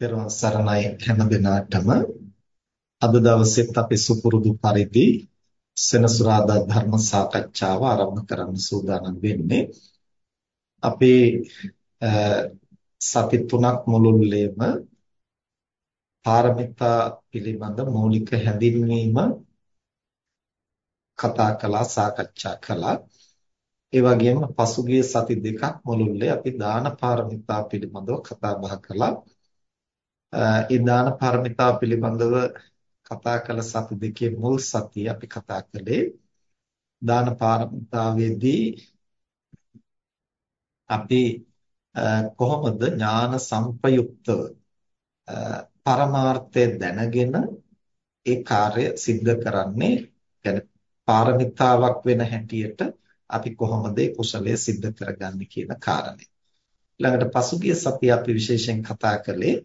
පෙරවන් සරණයි හැම දිනාටම. අද දවසෙත් අපි සුපුරුදු පරිදි සෙනසුරාදා ධර්ම සාකච්ඡාව ආරම්භ කරන්න සූදානම් වෙන්නේ. අපේ සති තුනක් මුළුල්ලේම පාරමිතා පිළිබඳ මৌলিক හැඳින්වීම කතා කළා සාකච්ඡා කළා. ඒ වගේම පසුගිය සති දෙකක් මුළුල්ලේ අපි දාන පාරමිතා පිළිබඳව කතා බහ කළා. ඒ දාන පාරමිතා පිළිබඳව කතා කළ සති දෙකේ මුල් සතිය අපි කතා කළේ දාන පාරමිතාවේදී අපි කොහොමද ඥාන සංපයුක්තව පරමාර්ථය දැනගෙන ඒ කාර්ය સિદ્ધ කරන්නේ يعني පාරමිතාවක් වෙන හැටියට අපි කොහොමද ඒ කුසලය સિદ્ધ කරගන්නේ කියන කාරණේ ඊළඟට පසුගිය සතිය අපි විශේෂයෙන් කතා කළේ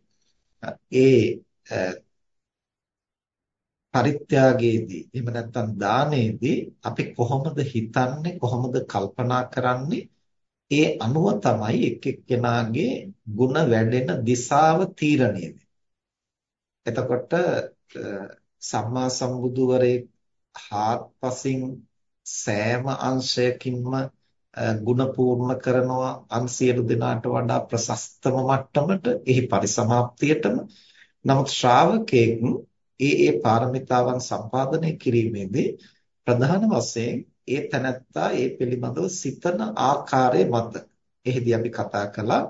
ඒ පරිත්‍යාගයේදී එහෙම නැත්නම් දානයේදී අපි කොහොමද හිතන්නේ කොහොමද කල්පනා කරන්නේ? ඒ අනුව තමයි එක් එක්කෙනාගේ ಗುಣ වැඩෙන දිශාව තීරණය එතකොට සම්මා සම්බුදුවරේ හාත්පසින් සෑම අංශයකින්ම ಗುಣ පූර්ණ කරනවා අන් සියලු දෙනාට වඩා ප්‍රශස්තම මට්ටමට එහි පරිසමාප්තියටම. නමුත් ශ්‍රාවකෙක් ඒ ඒ පාරමිතාවන් සම්පාදනය කිරීමේදී ප්‍රධාන වශයෙන් ඒ තැනැත්තා ඒ පිළිබඳව සිතන ආකාරය මත. එහිදී අපි කතා කළා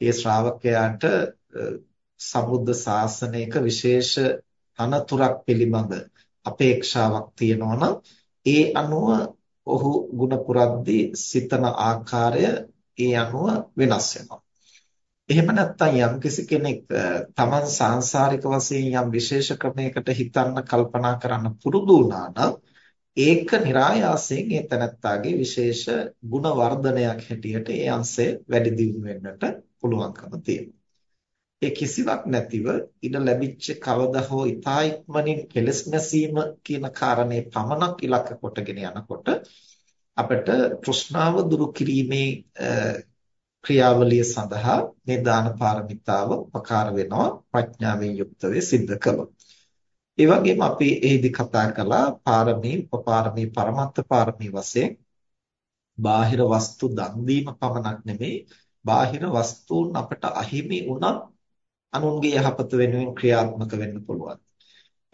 ඒ ශ්‍රාවකයාට සම්බුද්ධ ශාසනයක විශේෂ අනතුරක් පිළිබඳ අපේක්ෂාවක් තියෙනවා නම් ඒ අනුව ඔහු ಗುಣ පුරද්දී සිතන ආකාරය ඒ අනුව වෙනස් වෙනවා. එහෙම නැත්නම් යම් කෙනෙක් තමන් සාංශාරික වශයෙන් යම් විශේෂ ක්‍රමයකට හිතන්න කල්පනා කරන්න පුරුදු වුණා ඒක નિરાයාසයෙන් ඒ තනත්තාගේ විශේෂ ಗುಣ වර්ධනයක් හැටියට ඒ අංශය වැඩි දියුණු වෙන්නට පුළුවන්කම තියෙනවා. ඒ කිසිවක් නැතිව ඉඩ ලැබිච්ච කවදා හෝ ඊතා ඉක්මනින් කෙලස් නැසීම කියන කාරණේ පමණක් ඉලක්ක කොටගෙන යනකොට අපිට තෘෂ්ණාව දුරු කිරීමේ ක්‍රියාවලිය සඳහා මේ දාන පාරමිතාව උපකාර වෙනවා ප්‍රඥාවෙන් යුක්ත වේ සිද්ධ කළොත්. ඒ වගේම අපි එහිදී කතා කළා පාරමී, උපපාරමී, පරමත්ත පාරමී වශයෙන් බාහිර වස්තු දන් දීම පමණක් නෙමෙයි බාහිර වස්තුන් අපට අහිමි වුණත් අනුන්ගේ යහපත වෙනුවෙන් ක්‍රියාත්මක වෙන්න පුළුවන්.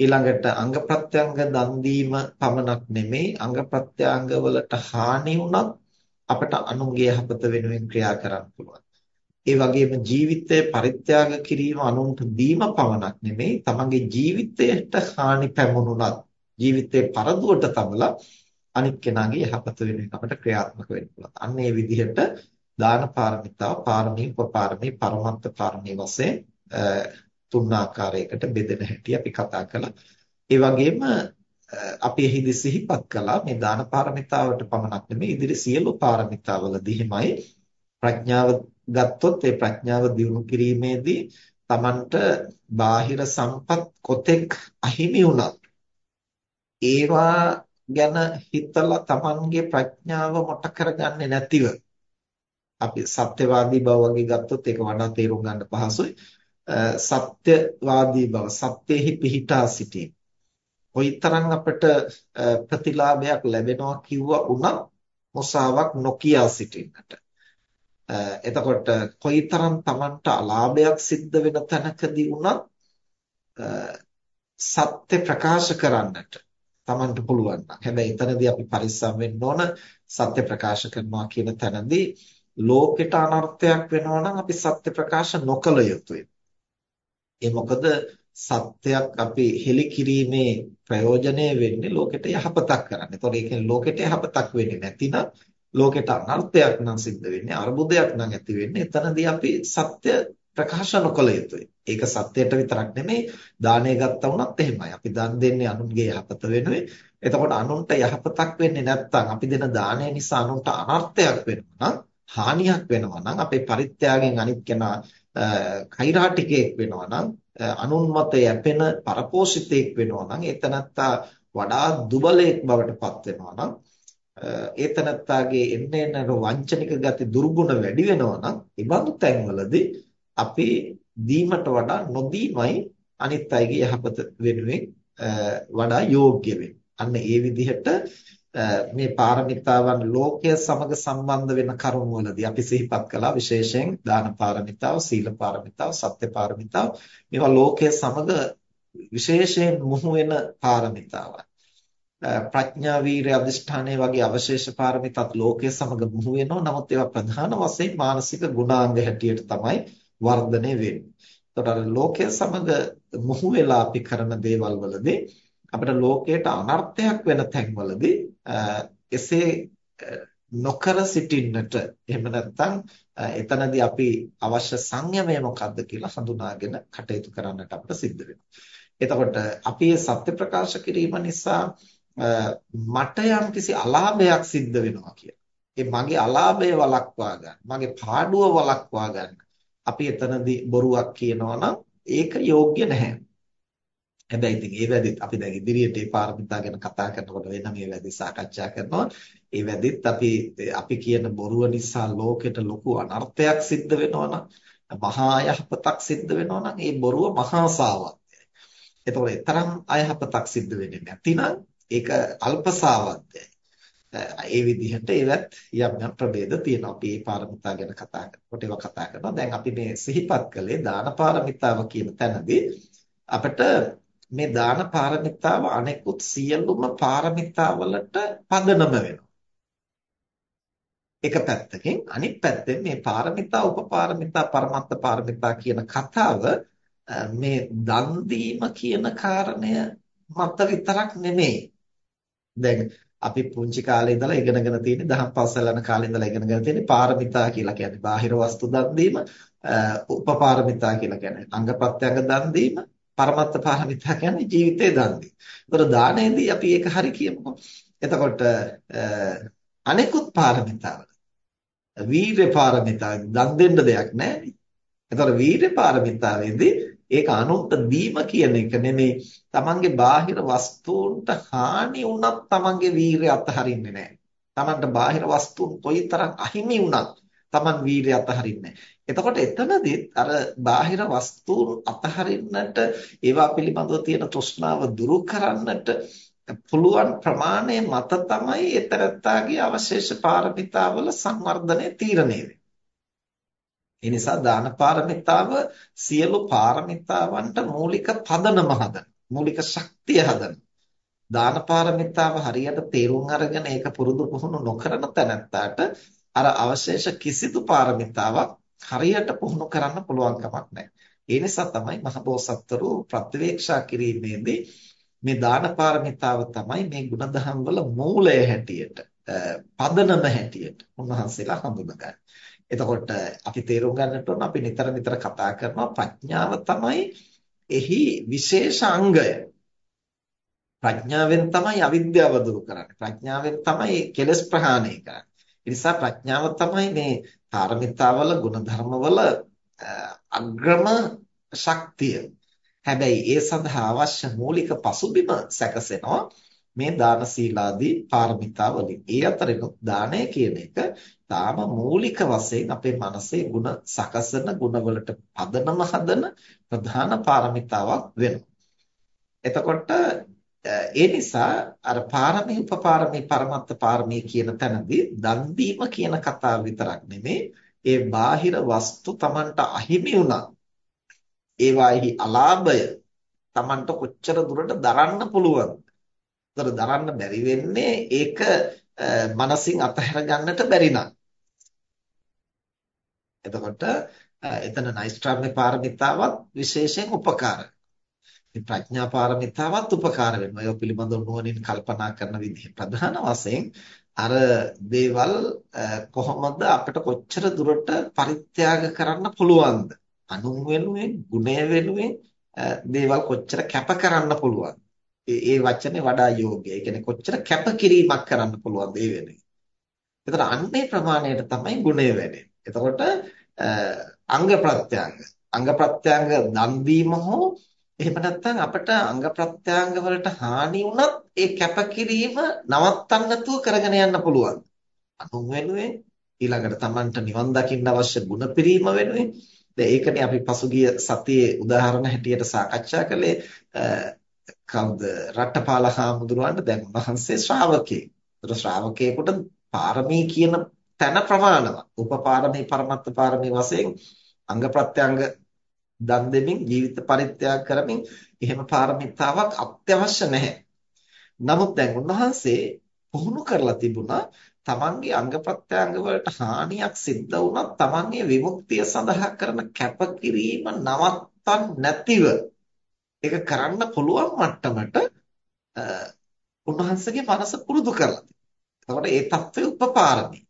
ඊළඟට අංග ප්‍රත්‍යංග දන් දීම පමණක් නෙමෙයි අංග ප්‍රත්‍යංග වලට හානි වුණත් අපට අනුන්ගේ යහපත වෙනුවෙන් ක්‍රියා කරන්න පුළුවන්. ඒ වගේම ජීවිතය පරිත්‍යාග කිරීම අනුන්ට දීම පමණක් නෙමෙයි තමන්ගේ ජීවිතයට හානි පැමුණුණත් ජීවිතේ පරදුවට තමලා අනිත් කෙනාගේ යහපත වෙනුවෙන් අපට ක්‍රියාත්මක වෙන්න පුළුවන්. අන්න ඒ විදිහට දාන පාරමිතාව, පාරමී, උපපාරමී, පරමත්ත පාරමී වශයෙන් තුන් ආකාරයකට බෙදෙන හැටි අපි කතා කළා. ඒ වගේම අපි එහිදී සිහිපත් කළා මේ දාන පාරමිතාවට පමණක් නෙමෙයි ඉදිරි සියලු පාරමිතාවලදීමයි ප්‍රඥාව ගත්තොත් ඒ ප්‍රඥාව දියුණු කිරීමේදී Tamanට බාහිර සම්පත් කොතෙක් අහිමි වුණත් ඒවා ගැන හිතලා Tamanගේ ප්‍රඥාව මොට කරගන්නේ නැතිව අපි සත්‍යවාදී බව වගේ ගත්තොත් ඒක වඩා තේරුම් ගන්න පහසුයි සත්‍යවාදී බව සත්‍යෙහි පිහිටා සිටීම කොයිතරම් අපට ප්‍රතිලාභයක් ලැබෙනවා කිව්වා උනත් මොසාවක් නොකියා සිටින්නට එතකොට කොයිතරම් Tamanට අලාභයක් සිද්ධ වෙන තැනකදී උනත් සත්‍ය ප්‍රකාශ කරන්නට Tamanට පුළුවන් නම් හැබැයි එතනදී අපි පරිස්සම් වෙන්න ඕන සත්‍ය ප්‍රකාශ කරනවා කියන තැනදී ලෝකෙට අනර්ථයක් වෙනවා නම් අපි සත්‍ය ප්‍රකාශ නොකළ යුතුයි ඒ මොකද සත්‍යයක් අපි හෙලි කිරීමේ ප්‍රයෝජනය වෙන්නේ ලෝකෙට යහපතක් කරන්න. ඒතකොට ඒ කියන්නේ ලෝකෙට යහපතක් වෙන්නේ නැතිනම් ලෝකෙට අනර්ථයක් නම් සිද්ධ වෙන්නේ අර්බුදයක් නම් ඇති වෙන්නේ. එතනදී අපි සත්‍ය ප්‍රකාශ නොකළ යුතුයි. ඒක සත්‍යයට විතරක් නෙමෙයි දානය ගත්තා වුණත් එහෙමයි. අපි දන් දෙන්නේ අනුන්ගේ යහපත වෙනුවෙන්. එතකොට අනුන්ට යහපතක් වෙන්නේ නැත්නම් අපි දෙන දානය නිසා අනුන්ට අනර්ථයක් වෙනවා නම් හානියක් වෙනවා නම් අපේ පරිත්‍යාගයෙන් අනිත් කෙනා කෛරාටිකයෙක් වෙනවා නම් අනුන් මත යැපෙන පරපෝෂිතයෙක් වෙනවා නම් ඒතනත්තා වඩා දුබලයෙක් බවට පත් වෙනවා නම් ඒතනත්තාගේ එන්න එන්න වංචනික ගති දුර්ගුණ වැඩි වෙනවා නම් ඒ බඳු තැන්වලදී අපි දීමට වඩා නොදීමයි අනිත් අයගේ යහපත වෙනුවෙන් වඩා යෝග්‍ය අන්න ඒ විදිහට මේ පාරමිතාවන් ලෝකය සමග සම්බන්ධ වෙන කරුණවලදී අපි සිහිපත් කළා විශේෂයෙන් දාන පාරමිතාව, සීල පාරමිතාව, සත්‍ය පාරමිතාව මේවා ලෝකය සමග විශේෂයෙන් මුහු වෙන පාරමිතාවන්. ප්‍රඥා වීරිය අධිෂ්ඨානය වගේ අවශේෂ පාරමිතත් ලෝකයේ සමග මුහු වෙනවා. නමුත් ඒවා ප්‍රධාන වශයෙන් මානසික ගුණාංග හැටියට තමයි වර්ධනය වෙන්නේ. එතකොට ලෝකයේ සමග මුහු වෙලා අපි කරන දේවල් වලදී අපිට ලෝකයට අනර්ථයක් වෙන තැන්වලදී එසේ නොකර සිටින්නට එහෙම නැත්නම් එතනදී අපි අවශ්‍ය සංයමය මොකක්ද කියලා හඳුනාගෙන කටයුතු කරන්නට අපිට සිද්ධ වෙනවා. එතකොට අපි සත්‍ය ප්‍රකාශ කිරීම නිසා මට යම්කිසි අලාභයක් සිද්ධ වෙනවා කියලා. ඒ මගේ අලාභය වළක්වා ගන්න, මගේ පාඩුව වළක්වා ගන්න. අපි එතනදී බොරුවක් කියනවා නම් ඒක යෝග්‍ය නැහැ. හැබැයි ඉතින් ඒ වැඩිත් අපි දැන් ඉදිරියට ඒ පාරමිතා ගැන කතා කරනකොට වෙන මේ වැඩි සාකච්ඡා කරනවා. ඒ වැඩිත් අපි අපි කියන බොරුව නිසා ලෝකෙට ලොකු අනර්ථයක් සිද්ධ වෙනවා නම් මහා යහපතක් සිද්ධ වෙනවා නම් ඒ බොරුව මහා සාවත්‍යයි. එතකොට තරම් අයහපතක් සිද්ධ වෙන්නේ නැතිනම් ඒක අල්පසාවද්දයි. ඒ විදිහට ඒවත් යම් යම් ප්‍රභේද තියෙනවා. අපි මේ පාරමිතා ගැන කතා කරනකොට ඒවා කතා කරනවා. දැන් අපි මේ සිහිපත් කළේ දාන පාරමිතාව කියන තැනදී අපිට මේ දාන පාරමිතාව අනෙකුත් සියලුම පාරමිතාවලට පදනම වෙනවා. එක පැත්තකින් අනිත් පැත්තෙන් මේ පාරමිතා උපපාරමිතා පරමත්ත පාරමිතා කියන කතාව මේ දන් කියන කාරණය මත විතරක් නෙමෙයි. දැන් අපි පුංචි කාලේ ඉඳලා ඉගෙනගෙන තියෙන දහම් පාසල් යන කාලේ ඉඳලා ඉගෙනගෙන තියෙන පාරමිතා කියලා කියන්නේ බාහිර වස්තු දන් දීම, උපපාරමිතා කියලා කියන්නේ අංග ප්‍රත්‍යංග දන් දීම, පරමත්ත පාරමිතා කියන්නේ ජීවිතේ දන් දීම. ඒතර දානයේදී අපි ඒක හරි කියමුකෝ. එතකොට අනෙකුත් පාරමිතාවල වීර්ය පාරමිතා දන් දෙන්න දෙයක් නැහැ. එතකොට වීර්ය පාරමිතාවේදී ඒක අනුන්ට දීම කියන එක නෙමෙයි තමන්ගේ බාහිර වස්තුන්ට හානි වුණත් තමන්ගේ වීරය අතහරින්නේ නැහැ. තමන්ට බාහිර වස්තුන් කොයිතරම් අහිමි වුණත් තමන් වීරය අතහරින්නේ එතකොට එතනදී අර බාහිර වස්තුන් අතහරින්නට ඒවා පිළිබඳව තියෙන තෘෂ්ණාව දුරු කරන්නට පුළුවන් ප්‍රමාණය මත තමයි එතරත්තාගේ අවශේෂ පාරමිතාවල සංවර්ධනය තීරණය වෙන්නේ. ඒ නිසා දාන පාරමිතාව සියලු පාරමිතාවන්ට මූලික පදනම හදන මූලික ශක්තිය හදන දාන පාරමිතාව හරියට තේරුම් අරගෙන ඒක පුරුදු පුහුණු නොකරන තැනැත්තාට අර අවශේෂ කිසිදු පාරමිතාවක් හරියට පුහුණු කරන්න පුළුවන් කමක් නැහැ. ඒ නිසා තමයි මහබෝසත්වරු ප්‍රතිවේක්ෂා කිරීමේදී මේ දාන පාරමිතාව තමයි මේ ಗುಣධම් වල මූලය හැටියට පදනම හැටියට උන්වහන්සේලා හඳුනගන්නේ. එතකොට අපි තේරුම් ගන්නට ඕන අපි නිතර නිතර කතා කරනවා ප්‍රඥාව තමයි එහි විශේෂ අංගය. ප්‍රඥාවෙන් තමයි අවිද්‍යාව දුරු කරන්නේ. ප්‍රඥාවෙන් තමයි කෙලෙස් ප්‍රහාණය කරන්නේ. ඒ නිසා ප්‍රඥාව තමයි මේ පාරමිතාවල ගුණධර්මවල අග්‍රම ශක්තිය. හැබැයි ඒ සඳහා අවශ්‍ය මූලික පසුබිම සැකසෙනවා මේ දාන සීලාදී පාරමිතා වලින්. ඒ අතරිනුත් දානය කියන එක තාම මූලික වශයෙන් අපේ මනසේ ಗುಣ සකසන ගුණවලට පදනම හදන ප්‍රධාන පාරමිතාවක් වෙනවා. එතකොට ඒ නිසා අර පාරමී උපපාරමී පරමත්ත පාරමී කියන තැනදී දන් දීම කියන කතාව විතරක් නෙමෙයි ඒ බාහිර වස්තු Tamanට අහිමි වුණා ඒවාෙහි අලාභය Tamanට කොච්චර දුරට දරන්න පුළුවන්ද ඒතර දරන්න බැරි වෙන්නේ ඒක මනසින් අතහැර ගන්නට බැරි නම්. එතකොට එතන නෛෂ්ක්‍රම්‍ය පාරමිතාවත් විශේෂයෙන් උපකාර වෙනවා. ප්‍රඥා පාරමිතාවත් උපකාර වෙනවා. ඒව පිළිබඳව නුවණින් කල්පනා කරන විදිහ ප්‍රධාන වශයෙන් අර දේවල් කොහොමද අපිට කොච්චර දුරට පරිත්‍යාග කරන්න පුළුවන්ද? අනුන් වෙනුවෙන්, ගුණය වෙනුවෙන් දේවල් කොච්චර කැප කරන්න පුළුවන්ද? ඒ වචනේ වඩා යෝග්‍යයි. ඒ කියන්නේ කොච්චර කැපකිරීමක් කරන්න පුළුවන්ද ඒ වෙනුවෙන්. එතකොට අන්නේ ප්‍රමාණයට තමයි ගුණය වැඩෙන්නේ. එතකොට අංග ප්‍රත්‍යංග අංග ප්‍රත්‍යංග දන් දීම හෝ එහෙම නැත්නම් අපිට අංග ප්‍රත්‍යංග වලට හානි වුණත් ඒ කැපකිරීම නවත්තන්න නැතුව කරගෙන යන්න පුළුවන්. අනුන් වෙනුවෙන් ඊළඟට Tamanට නිවන් දකින්න අවශ්‍ය ගුණ පිරීම වෙනුවෙන් දැන් ඒකනේ අපි පසුගිය සතියේ උදාහරණ හැටියට සාකච්ඡා කළේ කවුද රට්ටපාල හාමුදුරුවන්ට දැන් උන්වහන්සේ ශ්‍රාවකයෙක්. ඒතර ශ්‍රාවකයෙකුට පාරමී කියන තැන ප්‍රමාණවත්. උපපාරමී පරමත්ත පාරමී වශයෙන් අංග ප්‍රත්‍යංග දන් දෙමින් ජීවිත පරිත්‍යාග කරමින් එහෙම පාරමිතාවක් අත්‍යවශ්‍ය නැහැ. නමුත් දැන් උන්වහන්සේ පුහුණු කරලා තිබුණා තමන්ගේ අංග ප්‍රත්‍යංග වලට හානියක් සිද්ධ වුණත් තමන්ගේ විමුක්තිය සඳහා කරන කැපකිරීම නවත්තන්න නැතිව ඒක කරන්න පුළුවන් මට්ටමට උන්වහන්සේගේ මනස පුරුදු කරලා තියෙනවා. ඒ தත්ත්වය උපපාරමී.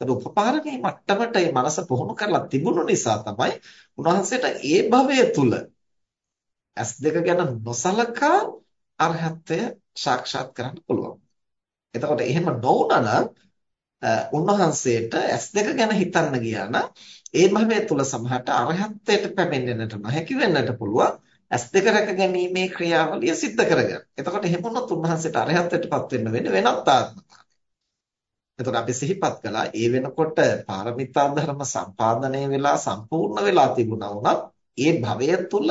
ඒක උපපාරමී මට්ටමට මේ මනස පුහුණු කරලා තිබුණු නිසා තමයි උන්වහන්සේට ඒ භවය තුල S2 ගැන නොසලකා අරහත්ත්වය සාක්ෂාත් කරන්න පුළුවන්. එතකොට එහෙම නොවුනා නම් උන්වහන්සේට S2 ගැන හිතන්න ගියා නම් ඒ භවය තුල සමහරට අරහත්ත්වයට පැමිණෙන්නට නොහැකි වෙන්නට පුළුවන්. S2 රැක ගැනීමේ ක්‍රියාවලිය සිද්ධ කරගන්න. එතකොට එහෙම වුණොත් උන්වහන්සේට අරහත්ත්වයටපත් වෙන්න වෙන්නේ වෙනත් ආත්මයක්. එතකොට අපි සිහිපත් කළා ඒ වෙනකොට පාරමිතා ධර්ම සම්පාදනය වෙලා සම්පූර්ණ වෙලා තිබුණා වුණත් ඒ භවය තුල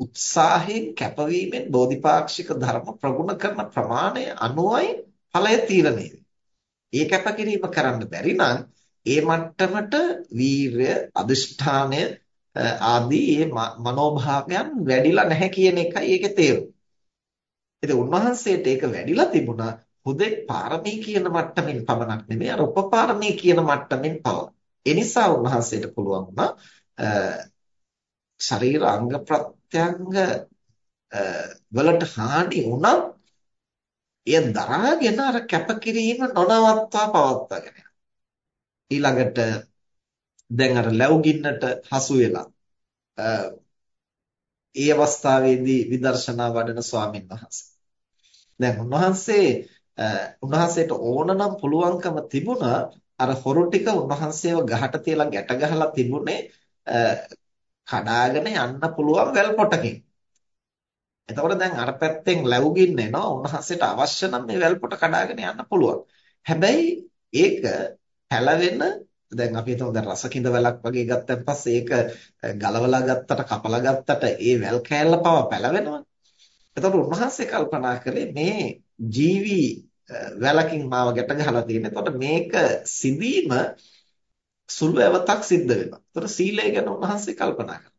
උත්සාහයෙන් කැපවීමෙන් බෝධිපාක්ෂික ධර්ම ප්‍රගුණ කරන ප්‍රමාණය අනුවයි ඵලය තීරණය ඒ කැපකිරීම කරන්න බැරි නම් ඒ මට්ටමට වීරය අදිෂ්ඨානය ආදී මේ මනෝභාවයන් වැඩිලා නැහැ කියන එකයි ඒකේ තේරුම. ඉතින් උන්වහන්සේට ඒක වැඩිලා තිබුණා හුදෙක් පාරමී කියන මට්ටමින් පමණක් නෙමෙයි අර උපපාරමී කියන මට්ටමින් පව. ඒ නිසා උන්වහන්සේට පුළුවන් වුණා ශරීර අංග ප්‍රත්‍යංග වලට හානි වුණත් එය දරාගෙන අර කැපකිරීම නොනවත්වා පවත්වාගෙන ඊළඟට දැන් අර ලැබුගින්නට හසු වෙලා ඒ අවස්ථාවේදී විදර්ශනා වඩන ස්වාමීන් වහන්සේ දැන් උන්වහන්සේ උන්වහන්සේට ඕනනම් පුළුවන්කම තිබුණා අර හොරු ටික උන්වහන්සේව ගහට තියලා ගැට ගහලා තිබුණේ කඩාගෙන යන්න පුළුවන් වැල් පොටකින්. එතකොට දැන් අර පැත්තෙන් ලැබුගින්න එනවා උන්වහන්සේට අවශ්‍ය නම් මේ වැල් පොට කඩාගෙන යන්න පුළුවන්. හැබැයි ඒක පැලවෙන දැන් අපි හිතමු දැන් රසකින්ද වැලක් වගේ ගත්තන් පස්සේ ඒක ගලවලා ගත්තට කපලා ගත්තට ඒ වැල් කෑල්ල පව පැලවෙනවා. එතකොට උන්වහන්සේ කල්පනා කළේ මේ ජීවි වැලකින් මාව ගැට ගහලා තියෙන. එතකොට මේක සිඳීම සුළු ඇවතක් සිද්ධ වෙනවා. එතකොට සීලය ගැන උන්වහන්සේ කල්පනා කරනවා.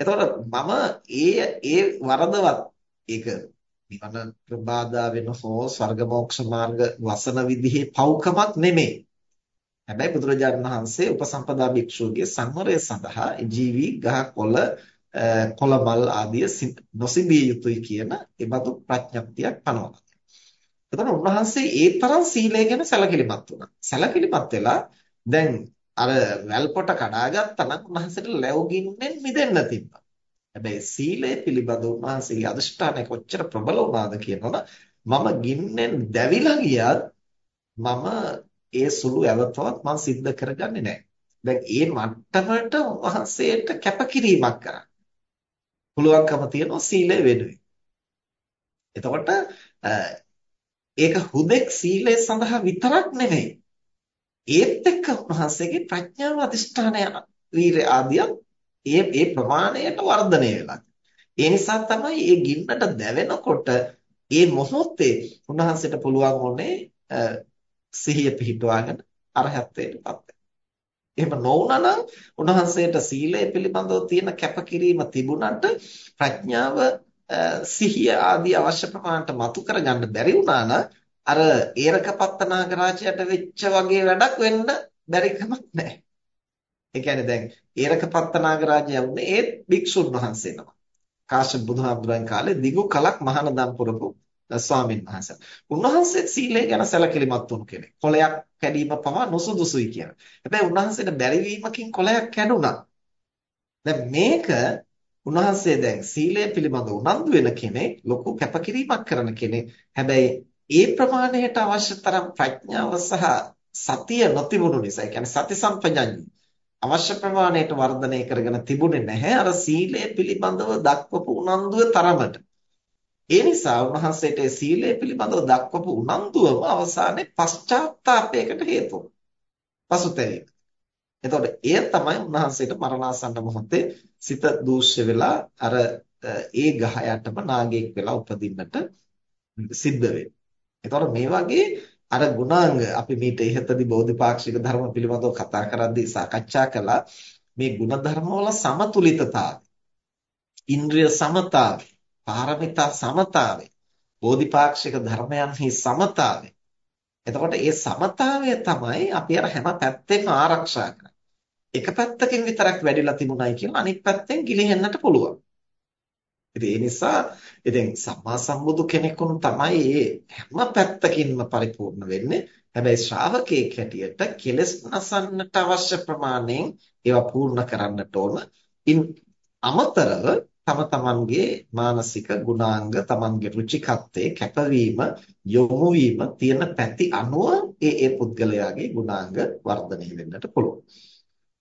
එතකොට මම ඒ ඒ වරදවත් ඒක නිවන ප්‍රබාදා වෙන හෝ ස්වර්ග මොක්ෂ මාර්ග වසන විදිහේ පව්කමක් නෙමෙයි. හැබැයි බුදුරජාණන් වහන්සේ උපසම්පදා භික්ෂුවගේ සංවරය සඳහා ජීවි ගහ කොළ කොළ මල් ආදිය නොසිබිය යුතුයි කියන ඒබඳු ප්‍රඥප්තියක් පනවනවා. එතකොට උන්වහන්සේ ඒ තරම් සීලය ගැන සැලකිලිමත් වුණා. සැලකිලිමත් වෙලා දැන් අර වැල්පොට කඩාගත්තා නම් උන්වහන්සේට ලැබුගින්නෙන් මිදෙන්න තිබ්බා. හැබැයි සීලය පිළිබඳ උන්වහන්සේගේ අදිෂ්ඨානය කොච්චර ප්‍රබල වුණාද කියනවනම් මම ගින්නෙන් දැවිලා ගියත් මම ඒ සුළු ඇවතවත් මම සිද්ධ කරගන්නේ නැහැ. දැන් ඒ මට්ටමට උන්වහන්සේට කැපකිරීමක් කරන්න. පුළුවන්කම තියෙනවා සීලය වෙනුවෙන්. එතකොට ඒක හුදෙක් සීලය සඳහා විතරක් නෙමෙයි. ඒත් එක්ක උන්වහන්සේගේ ප්‍රඥාව අධිෂ්ඨානය වීරය ආදිය ඒ ඒ ප්‍රමාණයට වර්ධනය වෙලා. ඒ නිසා තමයි මේ ගින්නට දැවෙනකොට ඒ මොහොතේ උන්වහන්සේට පුළුවන් වුණේ සිහිය පිහිටුවාගෙන අරහත්ත්වයටපත් වෙන්න. එහෙම නොවුනනම් උන්වහන්සේට සීලය පිළිබඳව තියෙන කැපකිරීම තිබුණට ප්‍රඥාව සිහිය ආදී අවශ්‍ය ප්‍රමාණයට මතු කරගන්න බැරි වුණා නම් අර ඒරකපත්ත නාගරාජයට වෙච්ච වගේ වැඩක් වෙන්න බැරි කමක් නැහැ. ඒ කියන්නේ දැන් ඒරකපත්ත නාගරාජය වුණේ ඒ භික්ෂුන් වහන්සේ නම. කාශ්‍යප බුදුහාමුදුරන් කාලේ දිගු කලක් මහානදම් පුරපු ස්වාමීන් වහන්සේ. උන්වහන්සේ සීලය ගැන සැලකිලිමත් වුණු කෙනෙක්. කොලයක් කැඩීම පවා නුසුදුසුයි කියන. හැබැයි උන්වහන්සේට බැරි වීමකින් කොලයක් කැඩුනා. දැන් මේක උන්වහන්සේ දැන් සීලය පිළිබඳ උනන්දු වෙන කෙනෙක් ලොකු කැපකිරීමක් කරන කෙනෙක්. හැබැයි ඒ ප්‍රමාණයට අවශ්‍ය තරම් ප්‍රඥාව සහ සතිය නොතිබුණු නිසා, ඒ කියන්නේ සති සම්පජඤ්ඤය අවශ්‍ය ප්‍රමාණයට වර්ධනය කරගෙන තිබුණේ නැහැ අර සීලය පිළිබඳව දක්වපු උනන්දුව තරමට. ඒ නිසා උන්වහන්සේට සීලය පිළිබඳව දක්වපු උනන්දුවම අවසානයේ පශ්චාත්තාපයකට හේතු වුණා. පසුතැවීම. එතකොට එය තමයි උන්වහන්සේට මරණාසන්න මොහොතේ සිත දූෂ්‍ය වෙලා අර ඒ ගහ යටම නාගයෙක් වෙලා උපදින්නට සිද්ධ වෙන්නේ. එතකොට මේ වගේ අර ගුණාංග අපි මීට ඉහතදී බෝධිපාක්ෂික ධර්ම පිළිබඳව කතා කරද්දී සාකච්ඡා කළා. මේ ගුණධර්ම වල සමතුලිතතාවය ඉන්ද්‍රිය සමතාවය පාරමිතා සමතාවය බෝධිපාක්ෂික ධර්මයන්හි සමතාවය. එතකොට මේ සමතාවය තමයි අපි අර හැම පැත්තෙම ආරක්ෂා කරන්නේ. එක පැත්තකින් විතරක් වැඩිලා තිබුණයි කියලා අනිත් පැත්තෙන් ගිලිහෙන්නට පුළුවන් ඉතින් ඒ නිසා ඉතින් සම්මා සම්බුදු කෙනෙකුන් තමයි මේ හැම පැත්තකින්ම පරිපූර්ණ වෙන්නේ. හැබැයි ශ්‍රාවකයෙක් හැටියට කෙලස් නසන්නට අවශ්‍ය ප්‍රමාණයෙන් ඒවා පූර්ණ කරන්නට ඕන. ඉන් අමතරව තම තමන්ගේ මානසික ගුණාංග, තමන්ගේ රුචිකත්වයේ කැපවීම, යොමු වීම තියෙන පැති අනුව ඒ ඒ පුද්ගලයාගේ ගුණාංග වර්ධනය වෙන්නට පුළුවන්.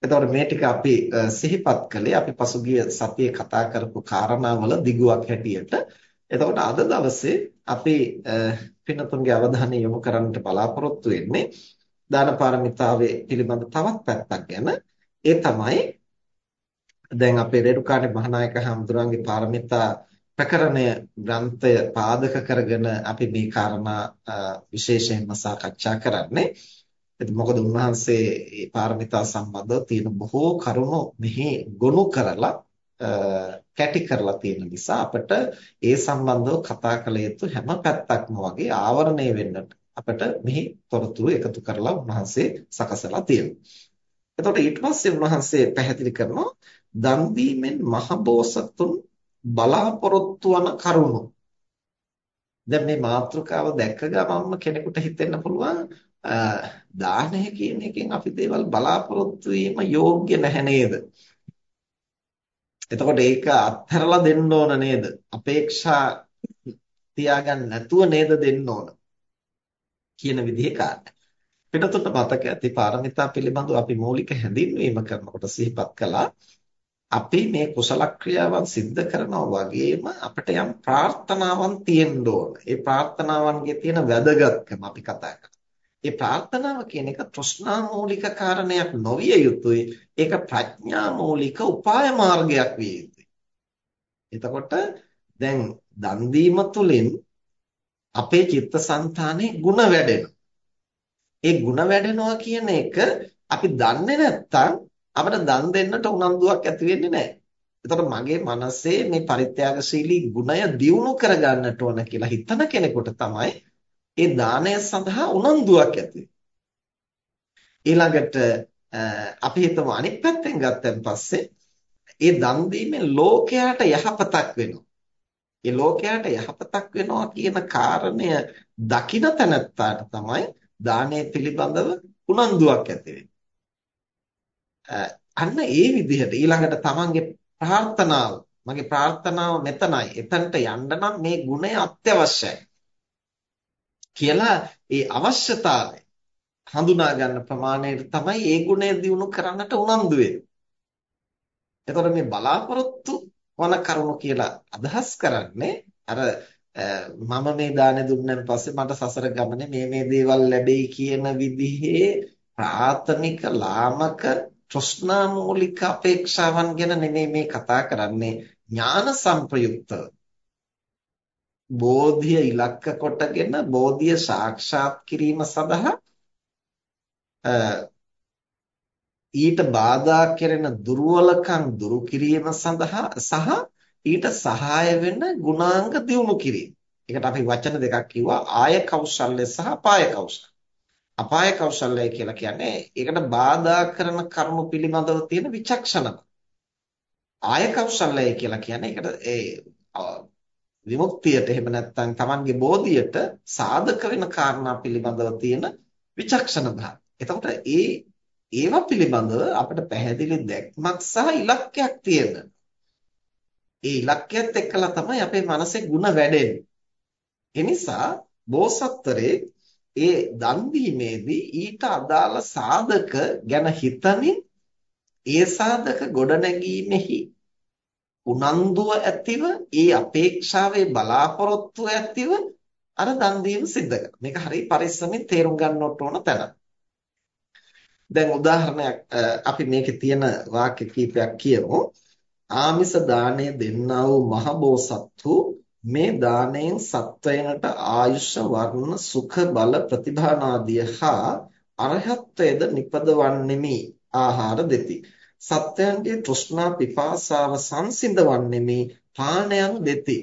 එතකොට මේ ටික අපි සිහිපත් කළේ අපි පසුගිය සතියේ කතා කරපු කාරණාවල දිගුවක් හැටියට. එතකොට අද දවසේ අපි පින්නතුන්ගේ අවධානය යොමු කරන්නට බලාපොරොත්තු වෙන්නේ දාන පාරමිතාවේ පිළිබඳ තවත් පැත්තක් ගැන. ඒ තමයි දැන් අපේ රේරුකාණේ මහානායක හඳුරන්ගේ පාරමිතා ප්‍රකරණය ග්‍රන්ථය පාදක කරගෙන අපි මේ කාරණා විශේෂයෙන්ම සාකච්ඡා කරන්නේ. ඉතින් මොකද උන්වහන්සේ මේ පාරමිතා සම්බන්ධව තියෙන බොහෝ කරුණු මෙහි ගොනු කරලා කැටි කරලා තියෙන නිසා අපිට ඒ සම්බන්ධව කතා කළ යුතු හැම පැත්තක්ම වගේ ආවරණය වෙන්නට අපිට මෙහි තොරතුරු එකතු කරලා උන්වහන්සේ සකසලා තියෙනවා. එතකොට ඊට පස්සේ උන්වහන්සේ පැහැදිලි කරනවා දන් දීමෙන් මහබෝසතුන් බලාපොරොත්තු වන කරුණු. දැන් මේ මාතෘකාව දැක්ක ගමන්ම කෙනෙකුට හිතෙන්න පුළුවන් දානය කියන එකෙන් අපි දේවල් බලාපොරොත්තු වීම යෝග්‍ය නැහැ නේද? එතකොට ඒක අත්හැරලා දෙන්න ඕන නේද? අපේක්ෂා තියාගන්න නැතුව නේද දෙන්න ඕන කියන විදිහේ කාරණා. පිටතට මතක ඇති පාරමිතා පිළිබඳව අපි මූලික හැඳින්වීම කරනකොට සිහිපත් කළා අපි මේ කුසල ක්‍රියාවන් සිද්ධ කරනවා වගේම අපිට යම් ප්‍රාර්ථනාවන් තියෙන්න ඕන. ඒ ප්‍රාර්ථනාවන්ගේ තියෙන වැදගත්කම අපි කතා කරා. ඒ ප්‍රාර්ථනාව කියන එක තෘෂ්ණා මූලික කාරණයක් නොවිය යුතුයි. ඒක ප්‍රඥා මූලික උපාය මාර්ගයක් විය යුතුයි. එතකොට දැන් දන් දීම තුළින් අපේ චිත්තසංතානයේ ಗುಣ වැඩෙනවා. ඒ ಗುಣ වැඩෙනවා කියන එක අපි දන්නේ නැත්නම් අපිට දන් දෙන්නට උනන්දුවක් ඇති වෙන්නේ නැහැ. එතකොට මගේ මනසේ මේ පරිත්‍යාගශීලී ගුණය දියුණු කරගන්නට ඕන කියලා හිතන කෙනෙකුට තමයි ඒ දාණය සඳහා උනන්දුවක් ඇති ඊළඟට අපි හිතමු අනිත් පැත්තෙන් ගත්තන් පස්සේ ඒ දන් දීමෙන් ලෝකයට යහපතක් වෙනවා. ඒ ලෝකයට යහපතක් වෙනවා කියන කාරණය දකින තැනත්තාට තමයි දානය පිළිබඳව උනන්දුවක් ඇති අන්න ඒ විදිහට ඊළඟට තමන්ගේ ප්‍රාර්ථනාව මගේ ප්‍රාර්ථනාව මෙතනයි. එතනට යන්න නම් මේ ගුණය අත්‍යවශ්‍යයි. කියලා ඒ අවශ්‍යතාවය හඳුනා ගන්න ප්‍රමාණයට තමයි ඒ ගුණය දිනු කරන්නට උනන්දු වෙන්නේ. එතකොට මේ බලාපොරොත්තු වන කරුණු කියලා අදහස් කරන්නේ අර මම මේ දානේ දුන්නන් පස්සේ මට සසර ගමනේ මේ මේ දේවල් ලැබෙයි කියන විදිහේ ප්‍රාථමික ලාමක තෘෂ්ණා මූලික අපේක්ෂාවන් ගැන නෙමෙයි මේ කතා කරන්නේ ඥාන සංප්‍රයුක්තව බෝධිය ඉලක්ක කොටගෙන බෝධිය සාක්ෂාත් කිරීම සඳහා ඊට බාධා කෙරෙන දුර්වලකම් දුරු කිරීම සඳහා සහ ඊට සහාය වෙන ගුණාංග දියුණු කිරීම. ඒකට අපි වචන දෙකක් කිව්වා ආය කෞශල්‍ය සහ අපාය කෞශල්‍ය. අපාය කෞශල්‍යය කියලා කියන්නේ ඒකට බාධා කරන කර්ම පිළිබඳව තියෙන විචක්ෂණය. ආය කෞශල්‍යය කියලා කියන්නේ ඒකට ඒ විමුක්තියට එහෙම නැත්නම් Tamanගේ බෝධියට සාධක වෙන කාරණා පිළිබඳව තියෙන විචක්ෂණ භාවය. එතකොට ඒ ඒවා පිළිබඳව අපිට පැහැදිලි දැක්මක් සහ ඉලක්කයක් තියෙනවා. ඒ ඉලක්කයත් එක්කලා තමයි අපේ මනසේ ಗುಣ වැඩෙන්නේ. ඒ නිසා බෝසත්තරේ ඒ දන් දීමේදී ඊට අදාළ සාධක ගැන හිතමින් ඒ සාධක ගොඩනැගීමේහි උනන්දුව ඇතිව ඒ අපේක්ෂාවේ බලාපොරොත්තුව ඇතිව අර දන් දීම සිද්ධ කරනවා. මේක හරිය පරිස්සමෙන් තේරුම් ගන්නට ඕන තැන. දැන් උදාහරණයක් අපි මේකේ තියෙන වාක්‍ය කීපයක් කියමු. ආමිස දාණය දෙන්නා වූ මහබෝසත්තු මේ දාණයෙන් සත්වයනට ආයුෂ වර්ණ සුඛ බල ප්‍රතිභානාදිය හා අරහත්ත්වයේද නිපදවන්නෙමි ආහාර දෙති. සත්වයන්ගේ තෘෂ්ණා පිපාසාව සංසිඳවන්නෙමි පානයන් දෙති.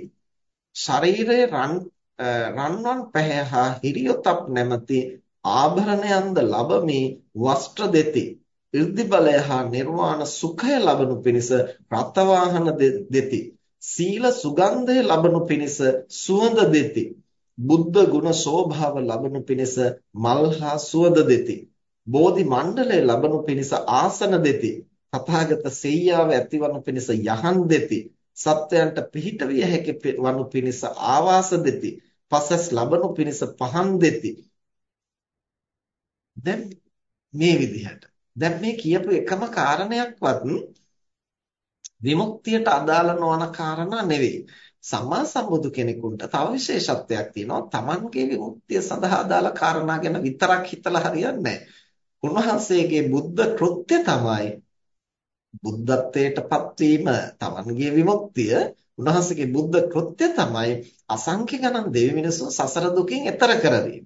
ශරීරයේ රන් රන්වන් පැහැ හා හිරියොතප් නැමැති ආභරණයන්ද ලබමි වස්ත්‍ර දෙති. irdi බලය හා නිර්වාණ සුඛය ලබනු පිණිස රතවාහන දෙති. සීල සුගන්ධය ලබනු පිණිස සුවඳ දෙති. බුද්ධ ගුණ ශෝභාව ලබනු පිණිස මල් හා සුවඳ දෙති. බෝධි මණ්ඩලය ලබනු පිණිස ආසන දෙති. තථාගත සෙයියාව ඇතිවනු පිණිස යහන් දෙති. සත්වයන්ට පිහිට විය හැකි වනු පිණිස ආවාස දෙති. පසස් ලබනු පිණිස පහන් දෙති. දැන් මේ විදිහට දැන් මේ කියපු එකම කාරණයක්වත් විමුක්තියට අදාළ නොවන කාරණා නෙවෙයි. සම්මා සම්බුදු කෙනෙකුට තව විශේෂත්වයක් තියෙනවා. Tamanගේ විමුක්තිය සඳහා අදාළ කාරණා ගැන විතරක් හිතලා හරියන්නේ උන්වහන්සේගේ බුද්ධ කෘත්‍ය තමයි බුද්ධත්වයටපත් වීම Tamanගේ විමුක්තිය උන්වහන්සේගේ බුද්ධ කෘත්‍ය තමයි අසංඛ්‍ය ගණන් දෙවි මිනිසුන් සසර දුකින් එතර කරවීම.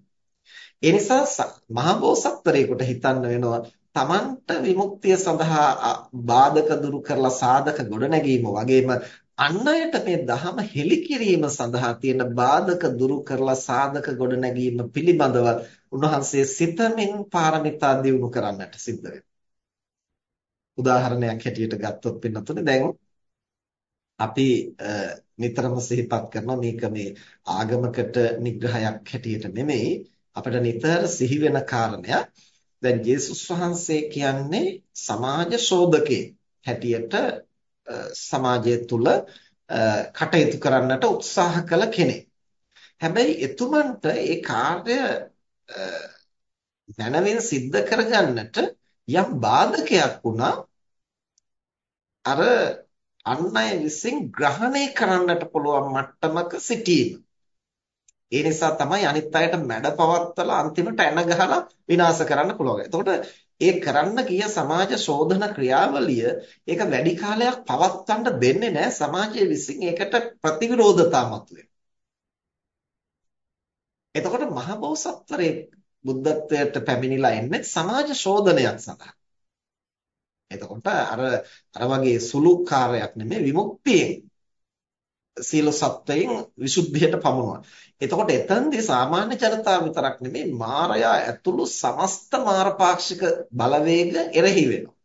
ඒ නිසා මහබෝසත්වරයෙකුට හිතන්න වෙනවා තමන්ට විමුක්තිය සඳහා බාධක දුරු කරලා සාධක ගොඩනැගීම වගේම අන් අයට මේ ධහම හෙළි කිරීම සඳහා තියෙන බාධක දුරු කරලා සාධක ගොඩනැගීම පිළිබඳව උන්වහන්සේ සිතමින් පාරමිතා දියුණු කරන්නට සිද්ධ වෙනවා. උදාහරණයක් හැටියට ගත්තොත් පින්නතුනේ දැන් අපි නිතරම සිහිපත් කරනවා මේක මේ ආගමකට නිග්‍රහයක් හැටියට නෙමෙයි අපිට නිතර සිහි වෙන කාරණයක් දැන් ජේසුස් වහන්සේ කියන්නේ සමාජ ශෝධකේ හැටියට සමාජය තුල කටයුතු කරන්නට උත්සාහ කළ කෙනෙක්. හැබැයි එතුමන්ට ඒ කාර්ය මනවින් සිද්ධ කරගන්නට යම් බාධකයක් වුණා අර අන් අය විසින් ග්‍රහණය කරන්නට පුළුවන් මට්ටමක සිටීම. ඒ නිසා තමයි අනිත් අයට මැඩ පවත්තලා අන්තිමට එන ගහලා විනාශ කරන්න පුළුවන්. එතකොට ඒ කරන්න ගිය සමාජ ශෝධන ක්‍රියාවලිය ඒක වැඩි කාලයක් පවත්වන්න දෙන්නේ නැහැ සමාජය විසින් ඒකට ප්‍රතිවිරෝධතා මතුවේ. එතකොට මහබෝසත්වරේ බුද්ධත්වයට පැමිණිලා එන්නේ සමාජ ශෝධනයක් සඳහා. එතකොට අර අර වගේ සුළු කාර්යයක් නෙමෙයි විමුක්තියෙන් සීල සත්වයෙන් විසුද්ධියට පමුණුවන. එතකොට එතනදී සාමාන්‍ය ජනතාව විතරක් නෙමෙයි මාරයා ඇතුළු සමස්ත මාරපාක්ෂික බලවේග එරෙහි වෙනවා.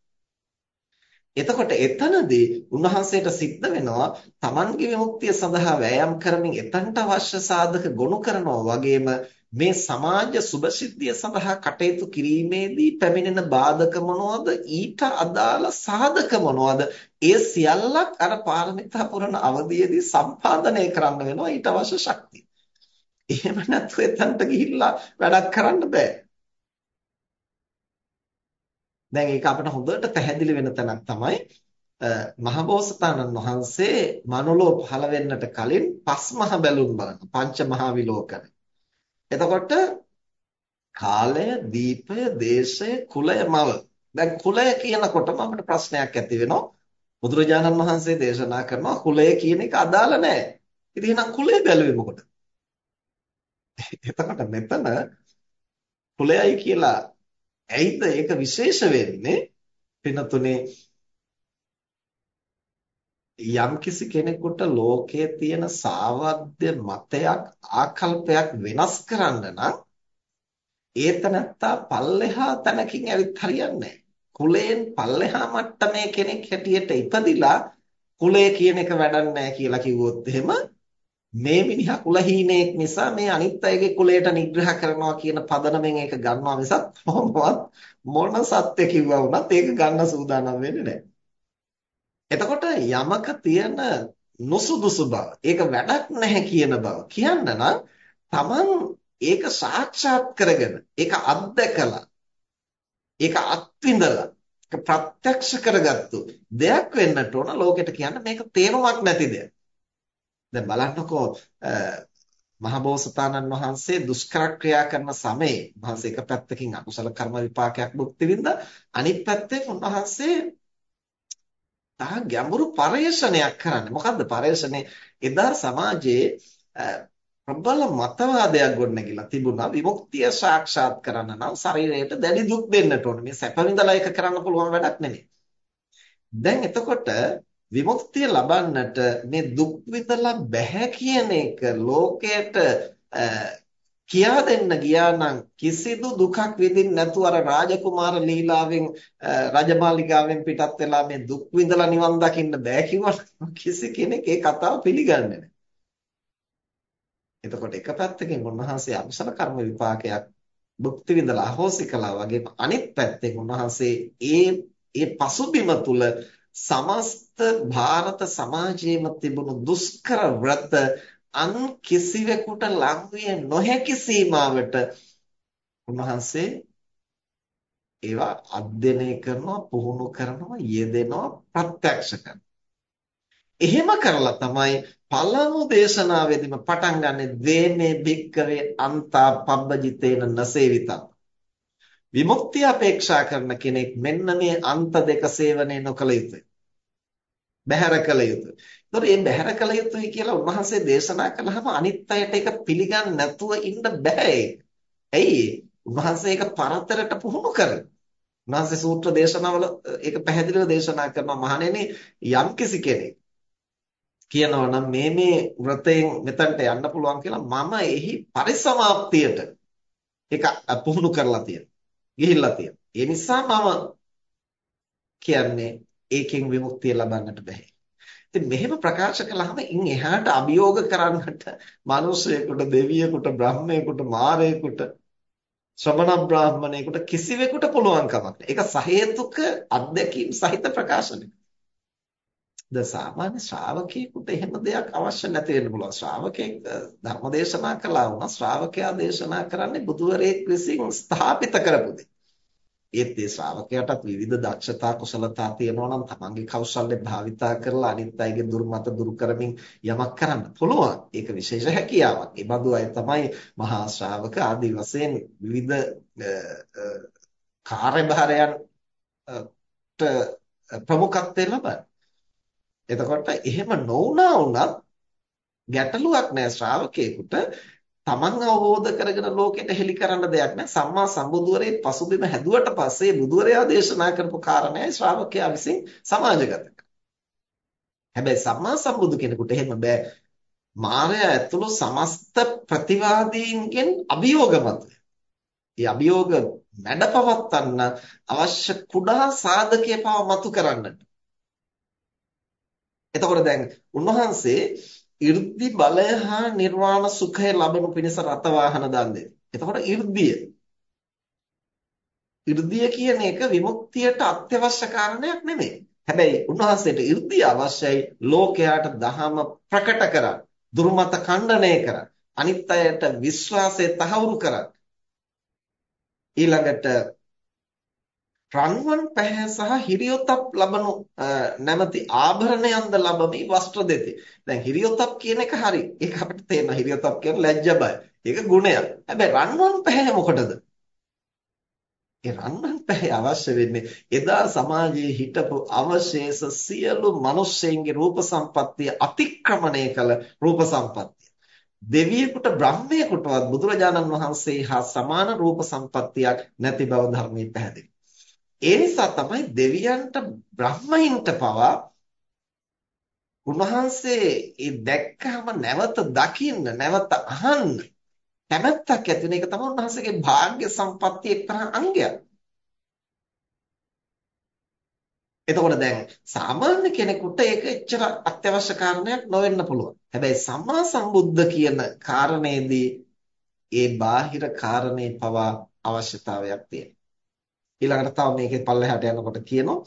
එතකොට එතනදී උන්වහන්සේට සිද්ධ වෙනවා Tamange විමුක්තිය සඳහා වෑයම් කරමින් එතනට අවශ්‍ය සාධක ගොනු කරනවා වගේම මේ සමාජ සුභසිද්ධිය සඳහා කටයුතු කිරීමේදී පැමිණෙන බාධක මොනවද ඊට අදාළ සාධක මොනවද ඒ සියල්ලක් අර පාරමිතා පුරන අවධියේදී සම්පාදනය කරන්න වෙනවා ඊට අවශ්‍ය ශක්තිය. එහෙම නැත්නම් එතනට ගිහිල්ලා වැඩක් කරන්න බෑ. දැන් ඒක අපිට හොඳට පැහැදිලි වෙන තැනක් තමයි මහබෝසතාණන් වහන්සේ මනුලෝ පහළ වෙන්නට කලින් පස් මහ බැලුම් බලන පංච මහා විලෝකන. එතකොට කාලය, දීපය, දේශය, කුලය, මව. දැන් කුලය කියනකොටම අපිට ප්‍රශ්නයක් ඇති වෙනවා. බුදුරජාණන් වහන්සේ දේශනා කරනවා කුලය කියන එක අදාළ නැහැ. ඉතින් එහෙනම් කුලය බැලුවේ මොකටද? එතකොට මෙතන කුලයයි කියලා ඇයිද ඒක විශේෂ වෙන්නේ? පිනතුනේ යම්කිසි කෙනෙකුට ලෝකයේ තියෙන සාවද්‍ය මතයක් ආකල්පයක් වෙනස් කරන්න නම් ඒතනත්තා පල්ලෙහා තැනකින් ඇවිත් හරියන්නේ කුලයෙන් පල්ලෙහා මට්ටමේ කෙනෙක් හැටියට ඉපදිලා කුලය කියන එක වැඩක් කියලා කිව්වොත් එහෙම මේ මිනිහා කුලහීනෙක් නිසා මේ අනිත් අයගේ කුලයට නිග්‍රහ කරනවා කියන පදනමෙන් ඒක ගන්නවා මිසක් කොහොමවත් මොන සත්‍ය කිව්වා වුණත් ඒක ගන්න සූදානම් වෙන්නේ නැහැ. එතකොට යමක තියෙන නුසුදුසු බව, ඒක වැඩක් නැහැ කියන බව කියන්න නම් Taman ඒක සාක්ෂාත් කරගෙන, ඒක අත්දකලා, ඒක අත්විඳලා, ඒක ප්‍රත්‍යක්ෂ කරගත්තු දෙයක් වෙන්නට ඕන ලෝකෙට කියන්න මේක තේරුමක් නැති දෙයක්. දැන් බලන්නකෝ මහබෝසතාණන් වහන්සේ දුෂ්කර ක්‍රියා කරන සමයේ උන්වහන්සේ එක පැත්තකින් අකුසල කර්ම විපාකයක් භුක්ති විඳා අනිත් පැත්තෙන් උන්වහන්සේ තා ගැඹුරු පරේෂණයක් කරන්නේ. මොකද්ද පරේෂණේ එදා සමාජයේ ප්‍රබල මතවාදයක් ගොඩනැගිලා තිබුණා. විමුක්තිය සාක්ෂාත් කරන්න නම් ශරීරයට දැඩි දුක් දෙන්නට ඕනේ. මේ සැප විඳලා ඒක කරන්න පුළුවන් වැඩක් නෙමෙයි. දැන් එතකොට විමුක්තිය ලබන්නට මේ දුක් විඳලා බෑ කියන එක ලෝකයට කියා දෙන්න ගියා නම් කිසිදු දුකක් විඳින්න නැතුව අර රාජකුමාර ලීලාවෙන් රජමාලිගාවෙන් පිටත් වෙලා මේ දුක් විඳලා නිවන් දකින්න බෑ කිව්වට කිසි කෙනෙක් ඒ කතාව පිළිගන්නේ නැහැ. එතකොට එක පැත්තකින් උන්වහන්සේ අකුසල කර්ම විපාකයක් භුක්ති විඳලා අහෝසි කළා වගේම අනිත් පැත්තෙන් උන්වහන්සේ ඒ ඒ පසුබිම තුල සමස්ත ಭಾರತ සමාජයේම තිබුණු දුෂ්කර ව්‍රත අන් කිසිවෙකුට ලංවිය නොහැකි සීමාවට උන්වහන්සේ ඒවා අධ්‍යයනය කරනවා පුහුණු කරනවා යෙදෙනවා ප්‍රත්‍යක්ෂ කරනවා. එහෙම කරලා තමයි පළමු දේශනාවේදීම පටන් ගන්නෙ ද්වේමේ භික්කවේ අන්තා පබ්බජිතේන නසේවිතං. විමුක්තිය අපේක්ෂා කරන කෙනෙක් මෙන්න මේ අන්ත දෙක සේවනය නොකළ යුතුයි. බැහැර කළ යුතුයි. ඒතකොට මේ බැහැර කළ යුතුයි කියලා උන්වහන්සේ දේශනා කළාම අනිත් අයට ඒක පිළිගන්නේ නැතුව ඉන්න බෑ ඇයි උන්වහන්සේ ඒක පරතරට පුහුණු කරනවා. උන්වහන්සේ සූත්‍ර දේශනාවල ඒක පැහැදිලිව දේශනා කරනවා මහණෙනි යම්කිසි කෙනෙක් කියනවා නම් මේ මේ වෘතයෙන් මෙතනට යන්න පුළුවන් කියලා මම එහි පරිසමාප්තියට ඒක පුහුණු කරලා තියෙනවා. ගිහිල්ලා තියෙනවා. ඒ නිසා මම කියන්නේ ඒකෙන් විමුක්තිය ලබන්නට බෑ. ඉතින් මෙහෙම ප්‍රකාශ කළාම ඉන් එහාට අභියෝග කරන්නට මිනිසෙකුට දෙවියෙකුට බ්‍රහ්මයෙකුට මාරයෙකුට ශ්‍රමණ බ්‍රාහමණයෙකුට කිසිවෙකුට පුළුවන් කමක් නැහැ. ඒක සහේතුක අත්දැකීම් සහිත ප්‍රකාශනයක්. ද සාමාන්‍ය ශ්‍රාවකයෙකුට එහෙම දෙයක් අවශ්‍ය නැති වෙන්න පුළුවන්. ශ්‍රාවකෙක් ධර්ම දේශනා කළා වුණා ශ්‍රාවකයා දේශනා කරන්නේ බුදුවරයෙක් විසින් ස්ථාපිත කරපු දේ. ඒත් ඒ ශ්‍රාවකයාටත් විවිධ දක්ෂතා කුසලතා තියෙනවා නම් තමන්ගේ කෞශල්‍ය භාවිතා කරලා අනිත් අයගේ දුර්මත දුරු කරමින් යමක් කරන්න පුළුවන්. ඒක විශේෂ හැකියාවක්. ඒ බඳු අය තමයි මහා ශ්‍රාවක ආදී වශයෙන් විවිධ කාර්යභාරයන් ප්‍රමුඛත්වය ලබන. එතකොට එහෙම නොවුනා වුණත් ගැටලුවක් නෑ ශ්‍රාවකයෙකුට තමන් අවබෝධ කරගෙන ලෝකෙට හෙළි කරන්න දෙයක් නෑ සම්මා සම්බුදුවරේ පසුබිම හැදුවට පස්සේ බුදුවරයා දේශනා කරපු කාරණේයි ශ්‍රාවකයා විසින් සමාජගත හැබැයි සම්මා සම්බුදු කෙනෙකුට එහෙම බෑ මායя ඇතුළු සමස්ත ප්‍රතිවාදීන්ගෙන් අභියෝග මතුවේ. ඒ අභියෝග මැඩපවත්තන්න අවශ්‍ය කුඩා සාධකයේ පව මතු කරන්නට. එතකොට දැන් උන්වහන්සේ 이르දි බලය හා නිර්වාණ සුඛය ලබනු පිණිස රත වාහන දන් දෙන. එතකොට 이르දිය. 이르දිය කියන එක විමුක්තියට අත්‍යවශ්‍ය කාරණයක් නෙමෙයි. හැබැයි උන්වහන්සේට 이르දිය අවශ්‍යයි ලෝකයාට දහම ප්‍රකට කරන්න, දුර්මත ඛණ්ඩණය කරන්න, අනිත් අයට විශ්වාසය තහවුරු කරන්න. ඊළඟට රන්වන් පැහැ සහ හිරියොතප් ලබනු නැමැති ආභරණයන්ද ලැබමි වස්ත්‍ර දෙති. දැන් හිරියොතප් කියන එක හරි. ඒක අපිට තේරෙනවා හිරියොතප් කියන්නේ ලැජ්ජ බය. ඒක ගුණයක්. හැබැයි රන්වන් පැහැ මොකටද? ඒ රන්වන් පැහැ අවශ්‍ය වෙන්නේ එදා සමාජයේ හිටපු අවශේෂ සියලු මිනිස්සෙන්ගේ රූප සම්පත්තිය අතික්‍රමණය කළ රූප සම්පත්තිය. දෙවියෙකුට බ්‍රහ්මයෙකුටවත් බුදුරජාණන් වහන්සේ හා සමාන රූප සම්පත්තියක් නැති බව ධර්මයේ පැහැදිලි. ඒ නිසා තමයි දෙවියන්ට බ්‍රහ්මයින්ට පවා උන්වහන්සේ ඒ දැක්කම නැවත දකින්න නැවත අහන්න කැමැත්තක් ඇති වෙන එක තමයි උන්වහන්සේගේ භාග්‍ය සම්පත්තිය එක්තරා අංගයක්. එතකොට දැන් සාමාන්‍ය කෙනෙකුට ඒක එච්චර අත්‍යවශ්‍ය කාරණයක් නොවෙන්න පුළුවන්. හැබැයි සම්මා සම්බුද්ධ කියන කාරණේදී ඒ බාහිර කාරණේ පවා අවශ්‍යතාවයක් තියෙනවා. ඊළඟට තව මේකේ පල්ලෙහාට යනකොට කියනවා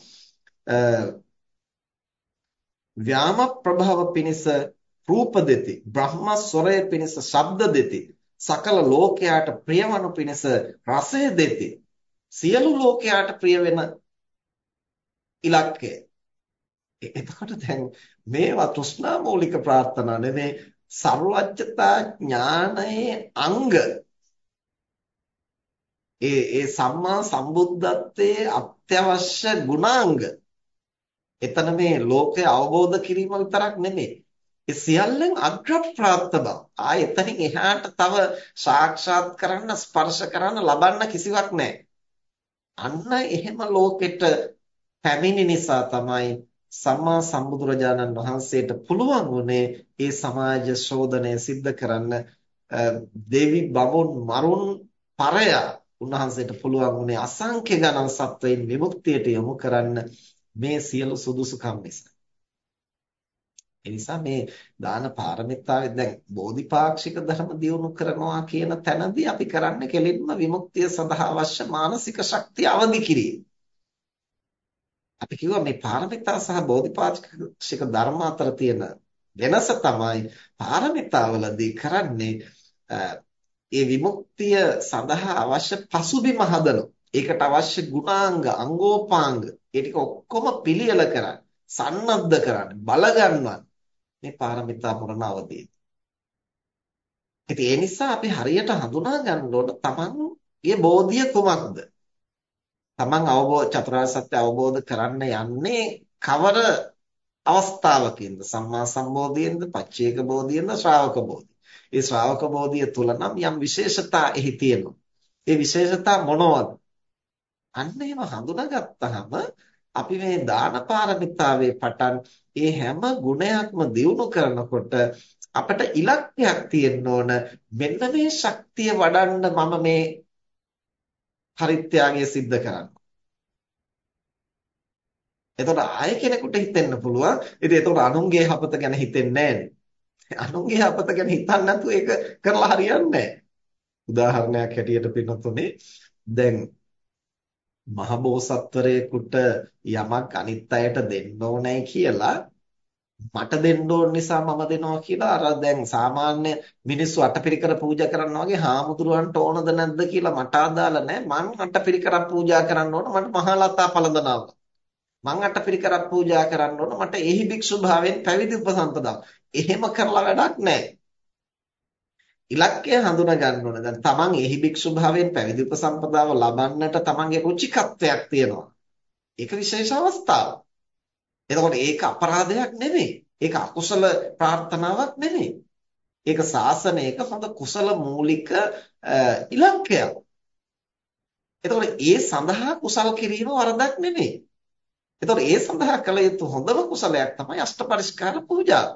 ව්‍යාම ප්‍රභව පිනිස රූප දෙති බ්‍රහ්ම ස්වරය පිනිස ශබ්ද දෙති සකල ලෝකයාට ප්‍රියවනු පිනිස රසය දෙති සියලු ලෝකයාට ප්‍රිය වෙන ඉලක්කය එතකොට දැන් මේවා තෘෂ්ණා මූලික ප්‍රාර්ථනා නෙමේ සර්වඥතා ඥානයේ අංග. ඒ ඒ සම්මා සම්බුද්ධත්වයේ අත්‍යවශ්‍ය ගුණාංග එතන මේ ලෝකය අවබෝධ කිරීම විතරක් නෙමෙයි ඒ සියල්ලෙන් අග්‍රප්‍රාප්ත බව. ආ එතනින් එහාට තව සාක්ෂාත් කරන්න ස්පර්ශ කරන්න ලබන්න කිසිවක් නැහැ. අන්න එහෙම ලෝකෙට පැමිණි නිසා තමයි සම්මා සම්බුදුරජාණන් වහන්සේට පුළුවන් වුණේ ඒ සමාජ ශෝධනය සිද්ධ කරන්න දෙවි බඹුන් මරුන් පරය උන්වහන්සේට පුළුවන් වුණේ අසංඛ්‍ය ගණන් සත්වයින් විමුක්තියට යොමු කරන්න මේ සියලු සුදුසුකම් නිසා. ඒ නිසා මේ දාන පාරමිතාවේ දැන් බෝධිපාක්ෂික ධර්ම දියුණු කරනවා කියන තැනදී අපි කරන්නේ කෙලින්ම විමුක්තිය සඳහා අවශ්‍ය මානසික ශක්තිය අවදි කිරීම. අපි කිව්වා මේ පාරමිතා සහ බෝධිපාක්ෂික ධර්ම අතර තියෙන වෙනස තමයි පාරමිතාවලදී කරන්නේ ඒ විමුක්තිය සඳහා අවශ්‍ය පසුබිම හදනවා. ඒකට අවශ්‍ය ගුණාංග, අංගෝපාංග, ඒ ටික ඔක්කොම පිළියෙල කරන්නේ, සන්නද්ධ කරන්නේ, බල ගන්නවන්නේ. මේ පාරමිතා පුරන අවදීදී. ඉතින් ඒ නිසා අපි හරියට හඳුනා ගන්න ඕන තමන්ගේ බෝධිය කුමක්ද? තමන් අවබෝධ චතුරාර්ය සත්‍ය අවබෝධ කරන්න යන්නේ කවර අවස්ථාවකින්ද? සම්මා සම්බෝධියෙන්ද, පච්චේක බෝධියෙන්ද, ශ්‍රාවක බෝධිය. ඒ ශ්‍රාවක බෝධිය තුල නම් යම් විශේෂතා එහි තියෙනවා. ඒ විශේෂතා මොනවද? අන්න ඒව හඳුනාගත්තාම අපි මේ දාන පාරමිතාවේ පටන් ඒ හැම ගුණයක්ම දියුණු කරනකොට අපට ඉලක්කයක් තියෙන්න ඕන මෙන්න මේ ශක්තිය වඩන්න මම මේ පරිත්‍යාගය සිද්ධ කරන්න. එතකොට ආයෙ කෙනෙකුට හිතෙන්න පුළුවන් ඉතින් එතකොට අනුන්ගේ හපත ගැන හිතෙන්නේ නැහැ අනුන්ගේ හපත ගැන හිතන්න නැතුව ඒක කරලා හරියන්නේ නැහැ. උදාහරණයක් හැටියට පින්නතුනේ දැන් මහබෝසත්වරයෙකුට යමක් අනිත් අයට දෙන්න ඕනේ කියලා මට දෙන්න ඕන නිසා මම දෙනවා කියලා අර දැන් සාමාන්‍ය මිනිස්සු අටපිරිකර පූජා කරනවා වගේ හාමුදුරුවන්ට ඕනද නැද්ද කියලා මට අදාළ නැහැ. මං අටපිරිකරක් පූජා කරන්න ඕන. මට මහලතා පළඳනවා. මං අටපිරිකරක් පූජා කරන්න ඕන මට එහි භික්ෂු භාවයෙන් පැවිදි උපසම්පදා එහෙම කරලා වැඩක් නැහැ ඉලක්කය හඳුනා ගන්න ඕන. දැන් තමන් එහි භික්ෂු භාවයෙන් පැවිදි උපසම්පදාව ලබන්නට තමන්ගේ රුචිකත්වයක් තියෙනවා. ඒක විශේෂ අවස්ථාවක්. එතකොට ඒක අපරාධයක් නෙමෙයි. ඒක අකුසල ප්‍රාර්ථනාවක් නෙමෙයි. ඒක සාසනයක හොඳ කුසල මූලික ඉලක්කයක්. එතකොට ඒ සඳහා කුසල් කිරීම වරදක් නෙමෙයි. එතකොට ඒ සඳහා කළ යුතු හොඳම කුසලයක් තමයි අෂ්ටපරිස්කාර පූජාව.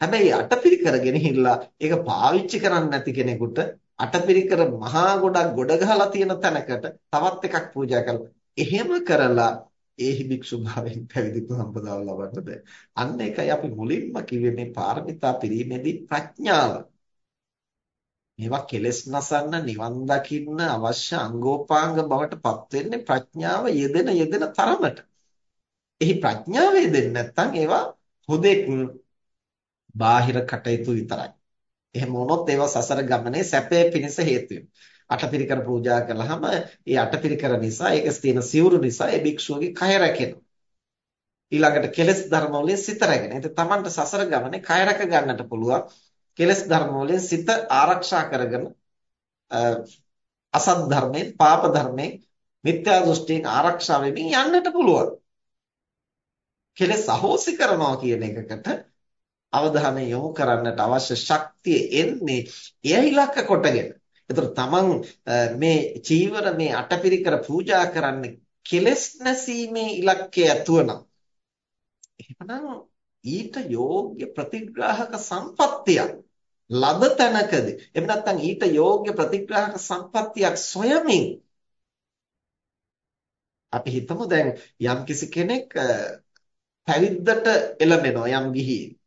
හැබැයි අටපිරිකර ගෙනහිල්ලා ඒක පාවිච්චි කරන්නේ නැති කෙනෙකුට අටපිරිකර මහා ගොඩක් ගොඩ ගහලා තියෙන තැනකට තවත් එකක් පූජා කරලා එහෙම කරලා ඒහි භික්ෂු භාවයෙන් පැවිදි සම්පදාව ලබන්න බෑ. අන්න ඒකයි අපි මුලින්ම කිව්වේ මේ පාරමිතා පිරීමේදී ප්‍රඥාව. මේවා කෙලෙස් නසන්න නිවන් දකින්න අවශ්‍ය අංගෝපාංග බවට පත් වෙන්නේ ප්‍රඥාව යෙදෙන යෙදෙන තරමට. එහි ප්‍රඥාව යෙදෙන්නේ නැත්නම් ඒවා හුදෙක් බාහිර කටයුතු විතරයි. එහෙම වුණොත් ඒවා සසර ගමනේ සැපේ පිණිස හේතු අටපිරිකර පූජා කළාම ඒ අටපිරිකර නිසා ඒක තියෙන සිවුරු නිසා ඒ භික්ෂුවගේ කය රැකෙනවා. ඊළඟට කෙලෙස් ධර්ම වලින් සිත රැගෙන. ඒත් Tamanට සසර ගමනේ කය රැක ගන්නට පුළුවන්. කෙලෙස් ධර්ම වලින් සිත ආරක්ෂා කරගෙන අසත් ධර්මයෙන්, පාප ධර්මයෙන්, මිත්‍යා දෘෂ්ටියෙන් ආරක්ෂා වෙමින් යන්නට පුළුවන්. කෙලෙස් අහෝසි කරනවා කියන එකකට අවධානය යොමු කරන්නට අවශ්‍ය ශක්තිය එන්නේ එය ඉලක්ක කොටගෙන. එතකොට තමන් මේ චීවර මේ අටපිරිකර පූජා කරන්නේ කෙලස් නැසීමේ ඉලක්කය ඇතුවනම් එහෙනම් ඊට යෝග්‍ය ප්‍රතිග්‍රාහක සම්පත්තියක් ලද තැනකදී එහෙම නැත්නම් ඊට යෝග්‍ය ප්‍රතිග්‍රාහක සම්පත්තියක් සොයමින් අපි හිතමු දැන් යම්කිසි කෙනෙක් පැවිද්දට එළඹෙනවා යම් ගිහියෙක්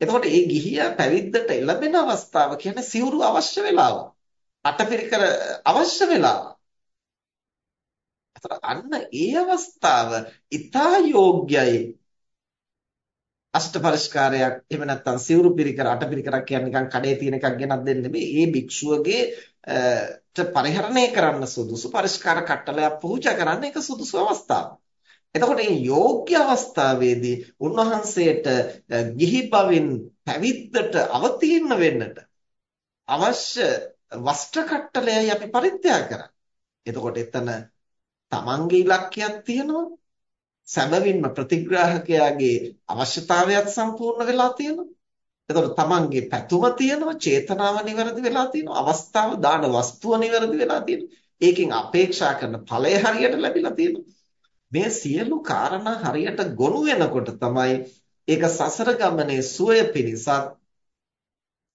එතකොට මේ ගිහියා පැවිද්දට එළඹෙන අවස්ථාව කියන්නේ සිවුරු අවශ්‍ය වෙලාව. අටපිරිකර අවශ්‍ය වෙලාව. එතකොට අන්න ඒ අවස්ථාව ඊතා යෝග්‍යයි. අෂ්ට පරිස්කාරයක් එහෙම නැත්නම් සිවුරු පිරිකර අටපිරිකරක් කියන්නේ නිකන් කඩේ තියෙන එකක් ගෙනත් දෙන්න නෙමෙයි. ඒ භික්ෂුවගේ පරිහරණය කරන්න සුදුසු පරිස්කාර කට්ටලයක් පූජා කරන්න එක සුදුසු අවස්ථාවක්. එතකොට මේ යෝග්‍ය අවස්ථාවේදී උන්වහන්සේට ගිහි බවින් පැවිද්දට අවතීර්ණ වෙන්නට අවශ්‍ය වස්ත්‍ර කට්ටලයයි අපි පරිත්‍යාග කරන්නේ. එතකොට එතන තමන්ගේ ඉලක්කයක් තියෙනවා. සැබවින්ම ප්‍රතිග්‍රාහකයාගේ අවශ්‍යතාවයත් සම්පූර්ණ වෙලා තියෙනවා. එතකොට තමන්ගේ පැතුම තියෙනවා, චේතනාව නිවැරදි වෙලා තියෙනවා, අවස්ථාව දාන වස්තුව නිවැරදි වෙලා තියෙනවා. ඒකෙන් අපේක්ෂා කරන ඵලය හරියට ලැබිලා තියෙනවා. මේ සියලු කාරණා හරියට ගොනු වෙනකොට තමයි ඒක සසර ගමනේ සුවය පිණිසත්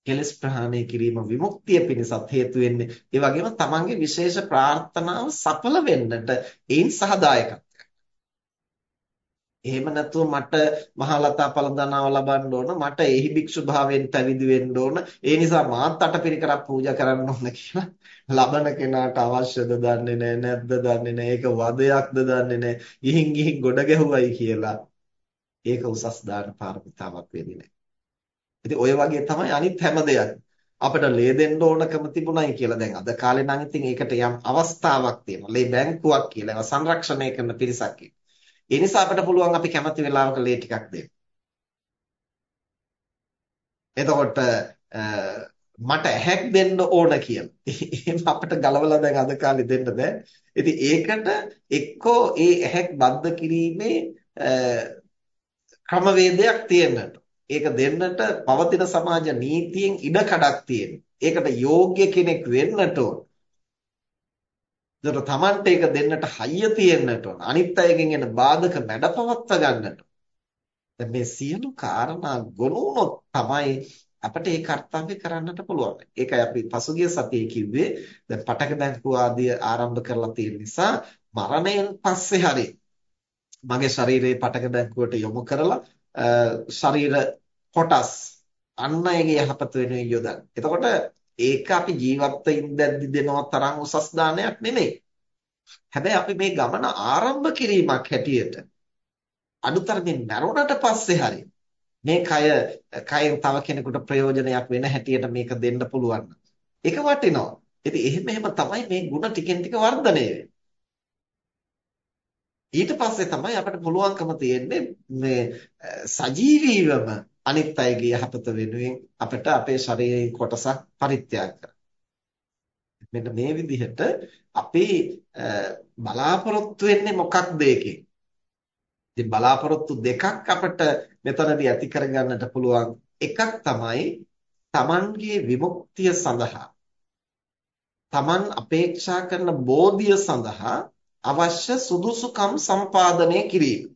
කෙලස් ප්‍රහාණය කිරීම විමුක්තිය පිණිසත් හේතු වෙන්නේ. ඒ වගේම තමන්ගේ විශේෂ ප්‍රාර්ථනාව සඵල වෙන්නට ඒන් සහායකත්වයක්. එහෙම නැතුව මට මහලතා පළඳනාව ලබන්න ඕන මට එහි භික්ෂු භාවයෙන් පැවිදි වෙන්න ඕන. ඒ නිසා මාත් අටපිරිකරක් පූජා කරන්න ඕන කියලා ලබන කෙනාට අවශ්‍යද දන්නේ නැහැ නැද්ද දන්නේ නැහැ ඒක වදයක්ද දන්නේ නැහැ. ගිහින් ගිහින් ගොඩ ගැහුවයි කියලා ඒක උසස් දාන පාරමිතාවක් වෙන්නේ නැහැ. ඉතින් ඔය වගේ තමයි අනිත් හැම දෙයක්. අපිට ලේ දෙන්න ඕනකම තිබුණයි කියලා. දැන් අද කාලේ නම් ඉතින් ඒකට යම් අවස්ථාවක් තියෙනවා. ලේ බැංකුවක් කියලා ඒවා සංරක්ෂණය කරන පිරිසක් ඉන්නවා ඒ නිසා අපිට පුළුවන් අපි කැමති වෙලාවක ලේ ටිකක් දෙන්න. එතකොට මට ඇහැක් දෙන්න ඕන කියලා. එහෙම අපිට ගලවලා දැන් අද කාලේ දෙන්න බෑ. ඉතින් ඒකට එක්කෝ ඒ ඇහැක් බද්ධ කිරීමේ ක්‍රමවේදයක් තියෙන්නට. ඒක දෙන්නට පවතින සමාජ නීතියෙන් ඉඩ කඩක් තියෙනවා. ඒකට යෝග්‍ය කෙනෙක් වෙන්නට ඕන. ඒතර Tamante එක දෙන්නට හයිය තියෙන්නට ඕන. අනිත් අයගෙන් එන බාධක මැඩපවත්ව ගන්නට. දැන් මේ සියලු කාරණා ගොනු වුණොත් තමයි අපිට ඒ කාර්යය කරන්නට පුළුවන්. ඒකයි අපි පසුගිය සතියේ කිව්වේ දැන් පටක බැංකුව ආදිය ආරම්භ කරලා තියෙන නිසා මරණයෙන් පස්සේ හරි මගේ ශරීරයේ පටක බැංකුවට යොමු කරලා ශරීර කොටස් අන් අයගේ යහපත වෙනුවෙන් යොදන්න. එතකොට ඒක අපි ජීවත්ව ඉඳද්දි දෙනවා තරම් උසස් දානයක් නෙමෙයි. හැබැයි අපි මේ ගමන ආරම්භ කිරීමක් හැටියට අනුතරමින් මරුණට පස්සේ හරි මේ කය කයෙන් තව කෙනෙකුට ප්‍රයෝජනයක් වෙන හැටියට මේක දෙන්න පුළුවන්. ඒක වටිනවා. ඉතින් එහෙම එහෙම තමයි මේ ಗುಣ ටිකෙන් ටික වර්ධනය වෙන්නේ. ඊට පස්සේ තමයි අපිට පුළුවන්කම තියෙන්නේ මේ සජීවීවම අනිත් අයගේ යහපත වෙනුවෙන් අපිට අපේ ශරීරයේ කොටසක් පරිත්‍යාග කරන්න. මෙන්න මේ විදිහට අපි බලාපොරොත්තු වෙන්නේ මොකක්ද ඒකේ? ඉතින් බලාපොරොත්තු දෙකක් අපිට මෙතනදී ඇති කරගන්නට පුළුවන්. එකක් තමයි Tamanගේ විමුක්තිය සඳහා Taman අපේක්ෂා කරන බෝධිය සඳහා අවශ්‍ය සුදුසුකම් සම්පාදනය කිරීම.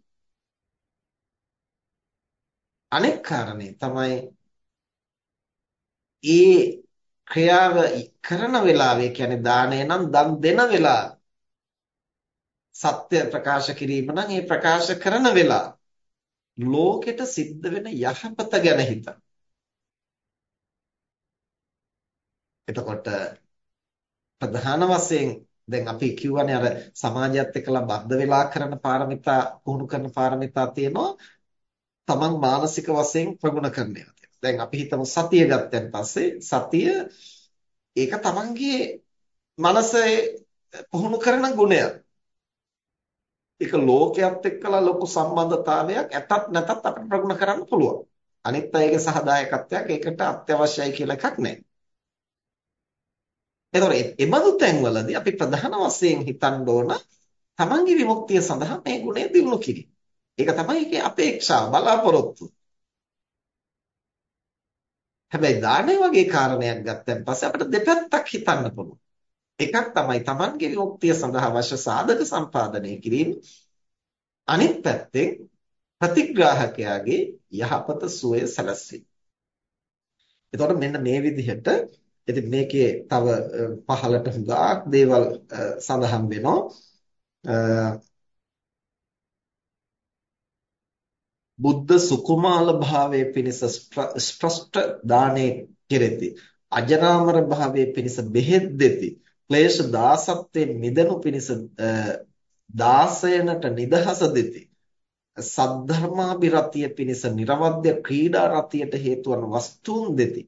අනෙක් කාරණේ තමයි ඒ ක්‍රියාව කරන වෙලාවේ කියන්නේ දාණය නම් දන් දෙන වෙලාව සත්‍ය ප්‍රකාශ කිරීම නම් ඒ ප්‍රකාශ කරන වෙලාව ලෝකෙට සිද්ධ වෙන යහපත ගැන හිතන. එතකොට ප්‍රධාන වශයෙන් දැන් අපි කියවනේ අර සමාජයත් එක්කලා බද්ධ වෙලා කරන පාරමිතා පුහුණු කරන පාරමිතා තියෙනවා තමන් මානසික වශයෙන් ප්‍රගුණ කරන ඒවා තියෙනවා. දැන් අපි හිතමු සතිය ගත්තන් පස්සේ සතිය ඒක තමන්ගේ මනසේ පුහුණු කරන ගුණයක්. ඒක ලෝකයක් එක්කලා ලොකු සම්බන්ධතාවයක් ඇතත් නැතත් අපිට ප්‍රගුණ කරන්න පුළුවන්. අනිත් අයගේ සහායකත්වයක් ඒකට අත්‍යවශ්‍යයි කියලා එකක් නැහැ. එතකොට ඒ බඳු තැන්වලදී අපි ප්‍රධාන වශයෙන් හිතන්න ඕන තමන්ගේ විමුක්තිය සඳහා මේ ගුණය දිනු කිරීම. ඒක තමයි ඒකේ අපේක්ෂාව බලාපොරොත්තු. හැබැයි දානය වගේ කාරණයක් ගත්තන් පස්සේ අපිට දෙපැත්තක් හිතන්න පුළුවන්. එකක් තමයි Tamanගේ විමුක්තිය සඳහා අවශ්‍ය සාධක සම්පාදනය කිරීම. අනිත් පැත්තෙන් ප්‍රතිග්‍රාහකයාගේ යහපත සුවය සැලසීම. එතකොට මෙන්න මේ විදිහට ඉතින් මේකේ තව පහලට හුඟක් දේවල් සඳහන් වෙනවා. බුද්ධ සුකුමාල භාවයේ පිණිස ස්ප්‍රෂ්ට දානේ කෙරෙති. අජරාමර භාවයේ පිණිස බෙහෙත් දෙති. ක්ලේශ දාසත්වයෙන් මිදෙනු පිණිස දාසයනට නිදහස දෙති. සද්ධර්මාභිරතිය පිණිස නිර්වද්‍ය ක්‍රීඩා රතියට හේතු වන වස්තුන් දෙති.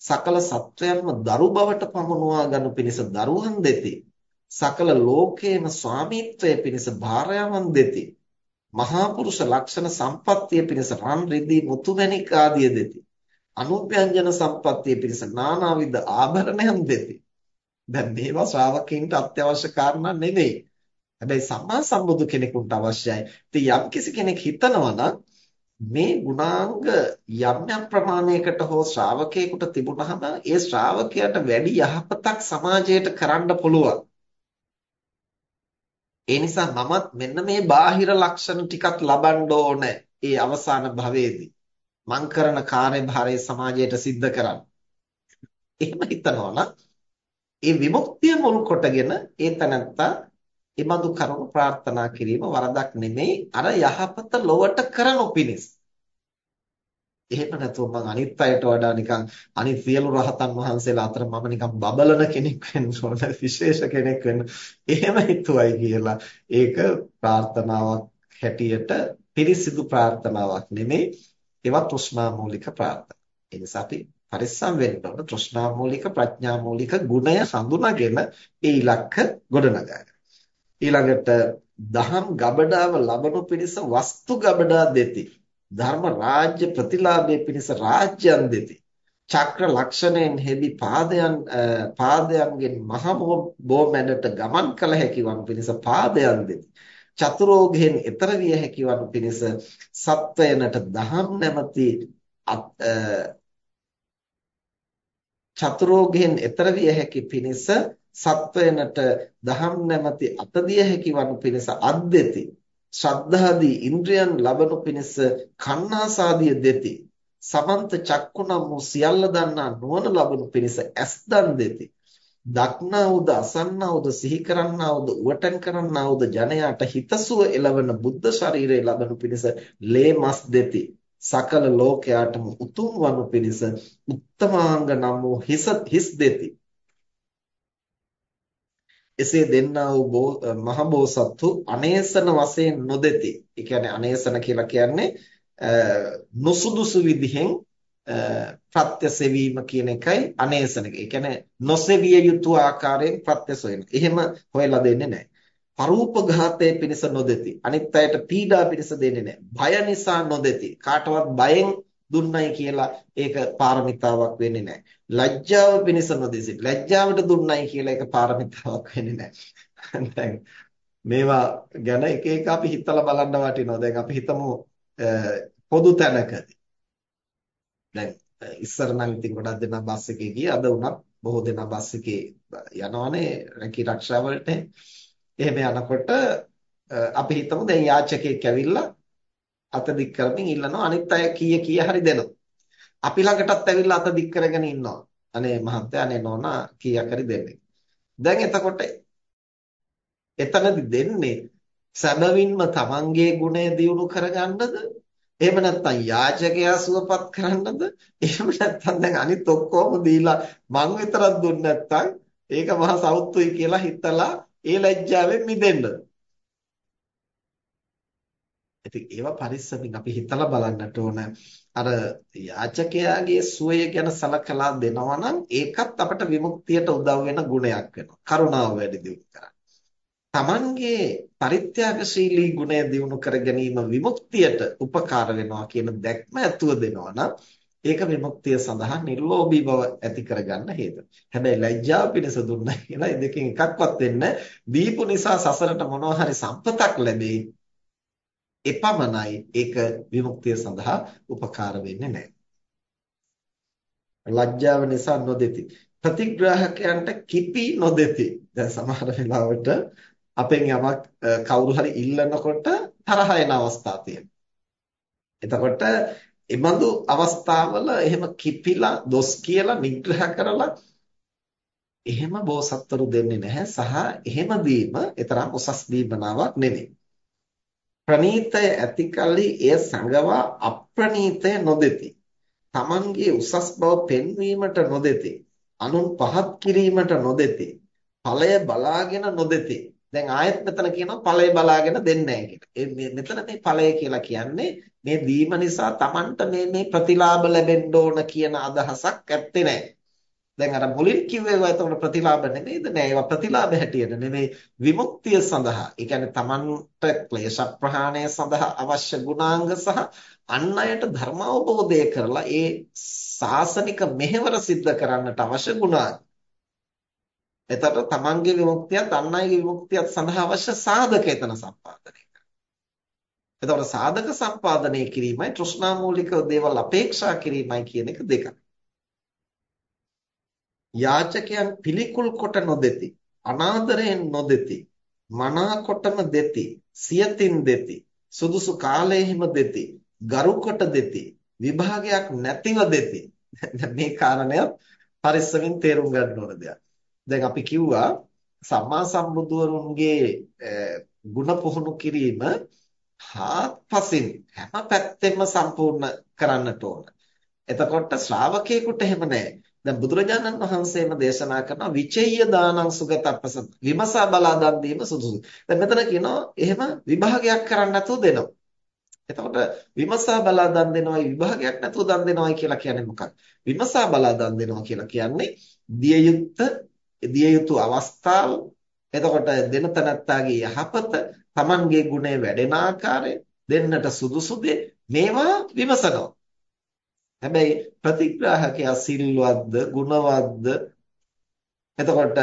සකල සත්වයන්ම දරු බවට පමුණුවා ගනු පිණිස දරුවන් දෙති. සකල ලෝකේම ස්වාමීත්වය පිණිස භාර්යාවන් දෙති. මහා පුරුෂ ලක්ෂණ සම්පත්තිය පිණිස රන් රිදී මුතුමැණික් ආදිය දෙති. අනුප්‍යංජන සම්පත්තිය පිණිස නානාවිද ආභරණයන් දෙති. දැන් මේවා ශ්‍රාවකීන්ට අත්‍යවශ්‍ය කාරණා නෙවෙයි. හැබැයි සම්මා සම්බුදු කෙනෙකුට අවශ්‍යයි. ඉතින් යම් කිසි කෙනෙක් හිතනවා මේ ගුණාංග යම් යම් ප්‍රමාණයකට හෝ ශ්‍රාවකයෙකුට තිබුණාම ඒ ශ්‍රාවකයාට වැඩි යහපතක් සමාජයට කරන්න පුළුවන්. ඒ නිසා මමත් මෙන්න මේ බාහිර ලක්ෂණ ටිකක් ලබන්න ඕනේ. ඒ අවසාන භවයේදී මං කරන කාර්යභාරය සමාජයට සිද්ධ කරන්න. එහෙම හිතනවා නම් ඒ විමුක්තිය මුල් කොටගෙන ඒ තනත්තා එබඳු කරුණු ප්‍රාර්ථනා කිරීම වරදක් නෙමෙයි අර යහපත ලොවට කරනු පිණිස. එහෙම නැතුව මං අනිත් අයට වඩා නිකන් අනිත් සියලු රහතන් වහන්සේලා අතර මම නිකන් බබලන කෙනෙක් වෙන්න ඕන විශේෂ කෙනෙක් වෙන්න. එහෙම හිතුවයි කියලා ඒක ප්‍රාර්ථනාවක් හැටියට පිරිසිදු ප්‍රාර්ථනාවක් නෙමෙයි. ඒවා තෘෂ්ණා මූලික ප්‍රාර්ථනා. ඒ නිසා අපි පරිස්සම් වෙන්න ඕන තෘෂ්ණා මූලික ප්‍රඥා මූලික ගුණය හඳුනාගෙන ඒ ඉලක්ක ගොඩනගා ඊළඟට දහම් ගබඩාව ලබනු පිණිස වස්තු ගබඩා දෙති ධර්ම රාජ්‍ය ප්‍රතිලාභයේ පිණිස රාජ්‍යයන් දෙති. චක්‍ර ලක්ෂණයෙන් හෙබි පාදයන් පාදයන්ගෙන් මහ බෝමැඩට ගමන් කළ හැකි වන පිණිස පාදයන් දෙති. චතුරෝගයෙන් ඈතර විය හැකි වන පිණිස සත්වයනට දහම් නැමැති චතුරෝගයෙන් ඈතර විය හැකි පිණිස සත්වයනට දහම් නැමැති අතදිය හැකි වනු පිණිස අද්දෙති ශ්‍රද්ධාදී ඉන්ද්‍රයන් ලබනු පිණිස කන්නාසාදිය දෙති. සමන්ත චක්කුනම් වූ සියල්ල දන්නා නුවණ ලබනු පිණිස ඇස් දන් දෙති. දක්නා වූද අසන්නා වූද සිහි කරන්නා වූද උවටන් කරන්නා වූද ජනයාට හිතසුව එළවන බුද්ධ ශරීරය ලබනු පිණිස ලේ මස් දෙති. සකල ලෝකයාටම උතුම් වනු පිණිස උත්තමාංග නම් වූ හිස හිස් දෙති. එසේ දෙන්නා වූ මහ බෝසත්තු අනේසන වශයෙන් නොදෙති. ඒ කියන්නේ අනේසන කියලා කියන්නේ නුසුදුසු විදිහෙන් ප්‍රත්‍ය සෙවීම කියන එකයි අනේසන. ඒ කියන්නේ නොසෙවිය යුතු ආකාරයෙන් ප්‍රත්‍ය සොයන. එහෙම හොයලා දෙන්නේ නැහැ. පරූපඝාතයේ පිණිස නොදෙති. අනිත් අයට පීඩා පිණිස දෙන්නේ නැහැ. බය නිසා නොදෙති. කාටවත් බයෙන් දුන්නයි කියලා ඒක පාරමිතාවක් වෙන්නේ නැහැ. ලැජ්ජාව පිණිස නොදෙසි. ලැජ්ජාවට දුන්නයි කියලා ඒක පාරමිතාවක් වෙන්නේ නැහැ. දැන් මේවා ගැන එක එක අපි හිතලා බලන්න වටිනවා. දැන් අපි හිතමු පොදු තැනකදී. දැන් ඉස්සර නම් ඉතින් ගොඩක් දෙනා බස් එකේ ගියේ. අද උනත් බොහෝ දෙනා බස් එකේ යනවනේ රැකී ආරක්ෂා වලට. එහෙම යනකොට අපි හිතමු දැන් යාචකයෙක් ඇවිල්ලා අත දික් කරමින් ඉල්ලනවා අනිත් අය කීය කීය හරි දෙනවා. අපි ළඟටත් ඇවිල්ලා අත දික් කරගෙන ඉන්නවා. අනේ මහත්තයා අනේ නෝනා කීයක් හරි දෙන්නේ. දැන් එතකොට එතනදි දෙන්නේ සැබවින්ම තමන්ගේ ගුණය දියුණු කරගන්නද? එහෙම නැත්නම් යාචකයා සුවපත් කරන්නද? එහෙම නැත්නම් දැන් අනිත් ඔක්කොම දීලා මං විතරක් දුන්නේ නැත්නම් ඒක මහා සෞතුයි කියලා හිතලා ඒ ලැජ්ජාවෙන් මිදෙන්න. ඉතින් ඒවා පරිස්සමින් අපි හිතලා බලන්නට ඕන. අර යාචකයාගේ සුවය ගැන සලකලා දෙනවා නම් ඒකත් අපට විමුක්තියට උදව් වෙන ගුණයක් වෙනවා. කරුණාව වැඩි දියුණු කරන්න. තමන්ගේ පරිත්‍යාගශීලී ගුණය දියුණු කර ගැනීම විමුක්තියට උපකාර වෙනවා කියන දැක්ම ඇතුව දෙනවා නම් ඒක විමුක්තිය සඳහා නිර්ලෝභී බව ඇති කරගන්න හේතුව. හැබැයි ලැජ්ජාව පිණිස දුන්නා කියලා ඒ දෙකෙන් එකක්වත් වෙන්න දීපු නිසා සසරට මොනවා හරි සම්පතක් ලැබෙයි. එපමණයි ඒක විමුක්තිය සඳහා උපකාර වෙන්නේ නැහැ. ලැජ්ජාව නිසා නොදෙති. ප්‍රතිග්‍රාහකයන්ට කිපි නොදෙති. දැන් සමහර වෙලාවට අපෙන් යමක් කවුරු හරි ඉල්ලනකොට තරහ එන අවස්ථා තියෙනවා. එතකොට එබඳු අවස්ථාවල එහෙම කිපිලා දොස් කියලා නිග්‍රහ කරලා එහෙම බෝසත්වරු දෙන්නේ නැහැ සහ එහෙම දීම ඊතරම් උසස් දීමනාවක් නෙවෙයි. ප්‍රනීතය ඇතිකල්ලි එය සංගවා අප්‍රනීතය නොදෙති. Tamanගේ උසස් බව පෙන්වීමට නොදෙති. අනුන් පහත් කිරීමට නොදෙති. ඵලය බලාගෙන නොදෙති. දැන් ආයෙත් මෙතන කියනවා ඵලය බලාගෙන දෙන්නේ නැහැ මෙතන මේ ඵලය කියලා කියන්නේ මේ දීම නිසා Tamanට මේ මේ ප්‍රතිලාභ ලැබෙන්න ඕන කියන අදහසක් ඇත්තේ නැහැ. දැන් අර මුලින් කිව්වේ ඒවා එතකොට ප්‍රතිලාභ නෙමෙයිද? නෑ ඒවා ප්‍රතිලාභ හැටියට නෙමෙයි විමුක්තිය සඳහා. ඒ කියන්නේ Tamanට ක්ලේශ ප්‍රහාණය සඳහා අවශ්‍ය ගුණාංග සහ අන් අයට ධර්ම අවබෝධය කරලා ඒ සාසනික මෙහෙවර සිද්ධ කරන්නට අවශ්‍ය ගුණාංග. එතකොට Tamanගේ විමුක්තියත් අන් අයගේ විමුක්තියත් සඳහා අවශ්‍ය සාධක එතන සම්පාදනය එතකොට සාධක සම්පාදනය කිරීමයි තෘෂ්ණා මූලිකව දේවල් අපේක්ෂා කිරීමයි කියන එක දෙකක්. යාචකයන් පිළිකුල් කොට නොදෙති. අනාදරයෙන් නොදෙති. මනාකොටම දෙති. සියතින් දෙති. සුදුසු කාලයෙහිම දෙති. ගරු කොට දෙති. විභාගයක් නැතිව දෙති. මේ කාරණය පරිස්සමින් තේරුම් ගන්න ඕන දෙයක්. දැන් අපි කිව්වා සම්මා සම්බුදුවරුන්ගේ ಗುಣ පුහුණු කිරීම හාත්පසින් හැම පැත්තෙම සම්පූර්ණ කරන්නට ඕන. එතකොට ශ්‍රාවකයෙකුට එහෙම නැහැ. දැන් බුදුරජාණන් වහන්සේම දේශනා කරනවා විචේය දානං සුගතප්පස විමසා බලා දන් දීම සුදුසුයි. දැන් මෙතන කියනවා එහෙම විභාගයක් කරන්න නැතුව දෙනවා. එතකොට විමසා බලා දන් දෙනවයි විභාගයක් නැතුව දන් දෙනවයි කියලා කියන්නේ මොකක්ද? විමසා බලා දන් දෙනවා කියලා කියන්නේ දිය යුත්ත දිය යුතු අවස්ථාව එතකොට දෙන තනත්තාගේ යහපත Tamanගේ ගුණය වැඩෙන ආකාරය දෙන්නට සුදුසු මේවා විමසනවා. හැබැයි ප්‍රතිග්‍රාහකයා සිල්වත්ද ගුණවත්ද එතකොට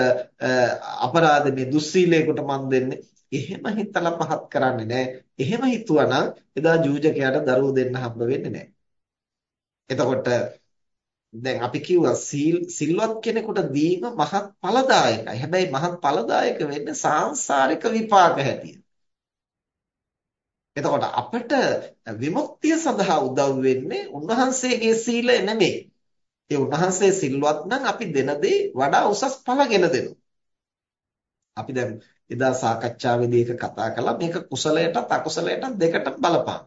අපරාධනේ දුස්සීලයකට මන් දෙන්නේ එහෙම හිතලා පහත් කරන්නේ නැහැ. එහෙම හිතුවනම් එදා ජූජකයාට දරුවෝ දෙන්න හම්බ වෙන්නේ නැහැ. එතකොට දැන් අපි කිව්වා සීල් සිල්වත් කෙනෙකුට දීම මහත් ඵලදායකයි. හැබැයි මහත් ඵලදායක වෙන්නේ සාංශාරික විපාක හැටියට. එතකොට අපට විමුක්තිය සඳහා උදව් වෙන්නේ උන්වහන්සේගේ සීලය නෙමෙයි. ඒ උන්වහන්සේ සිල්වත් නම් අපි දෙන දේ වඩා උසස් ඵලගෙන දෙනවා. අපි දැන් එදා සාකච්ඡාවේදී එක කතා කළා මේක කුසලයටත් අකුසලයටත් දෙකටම බලපාන.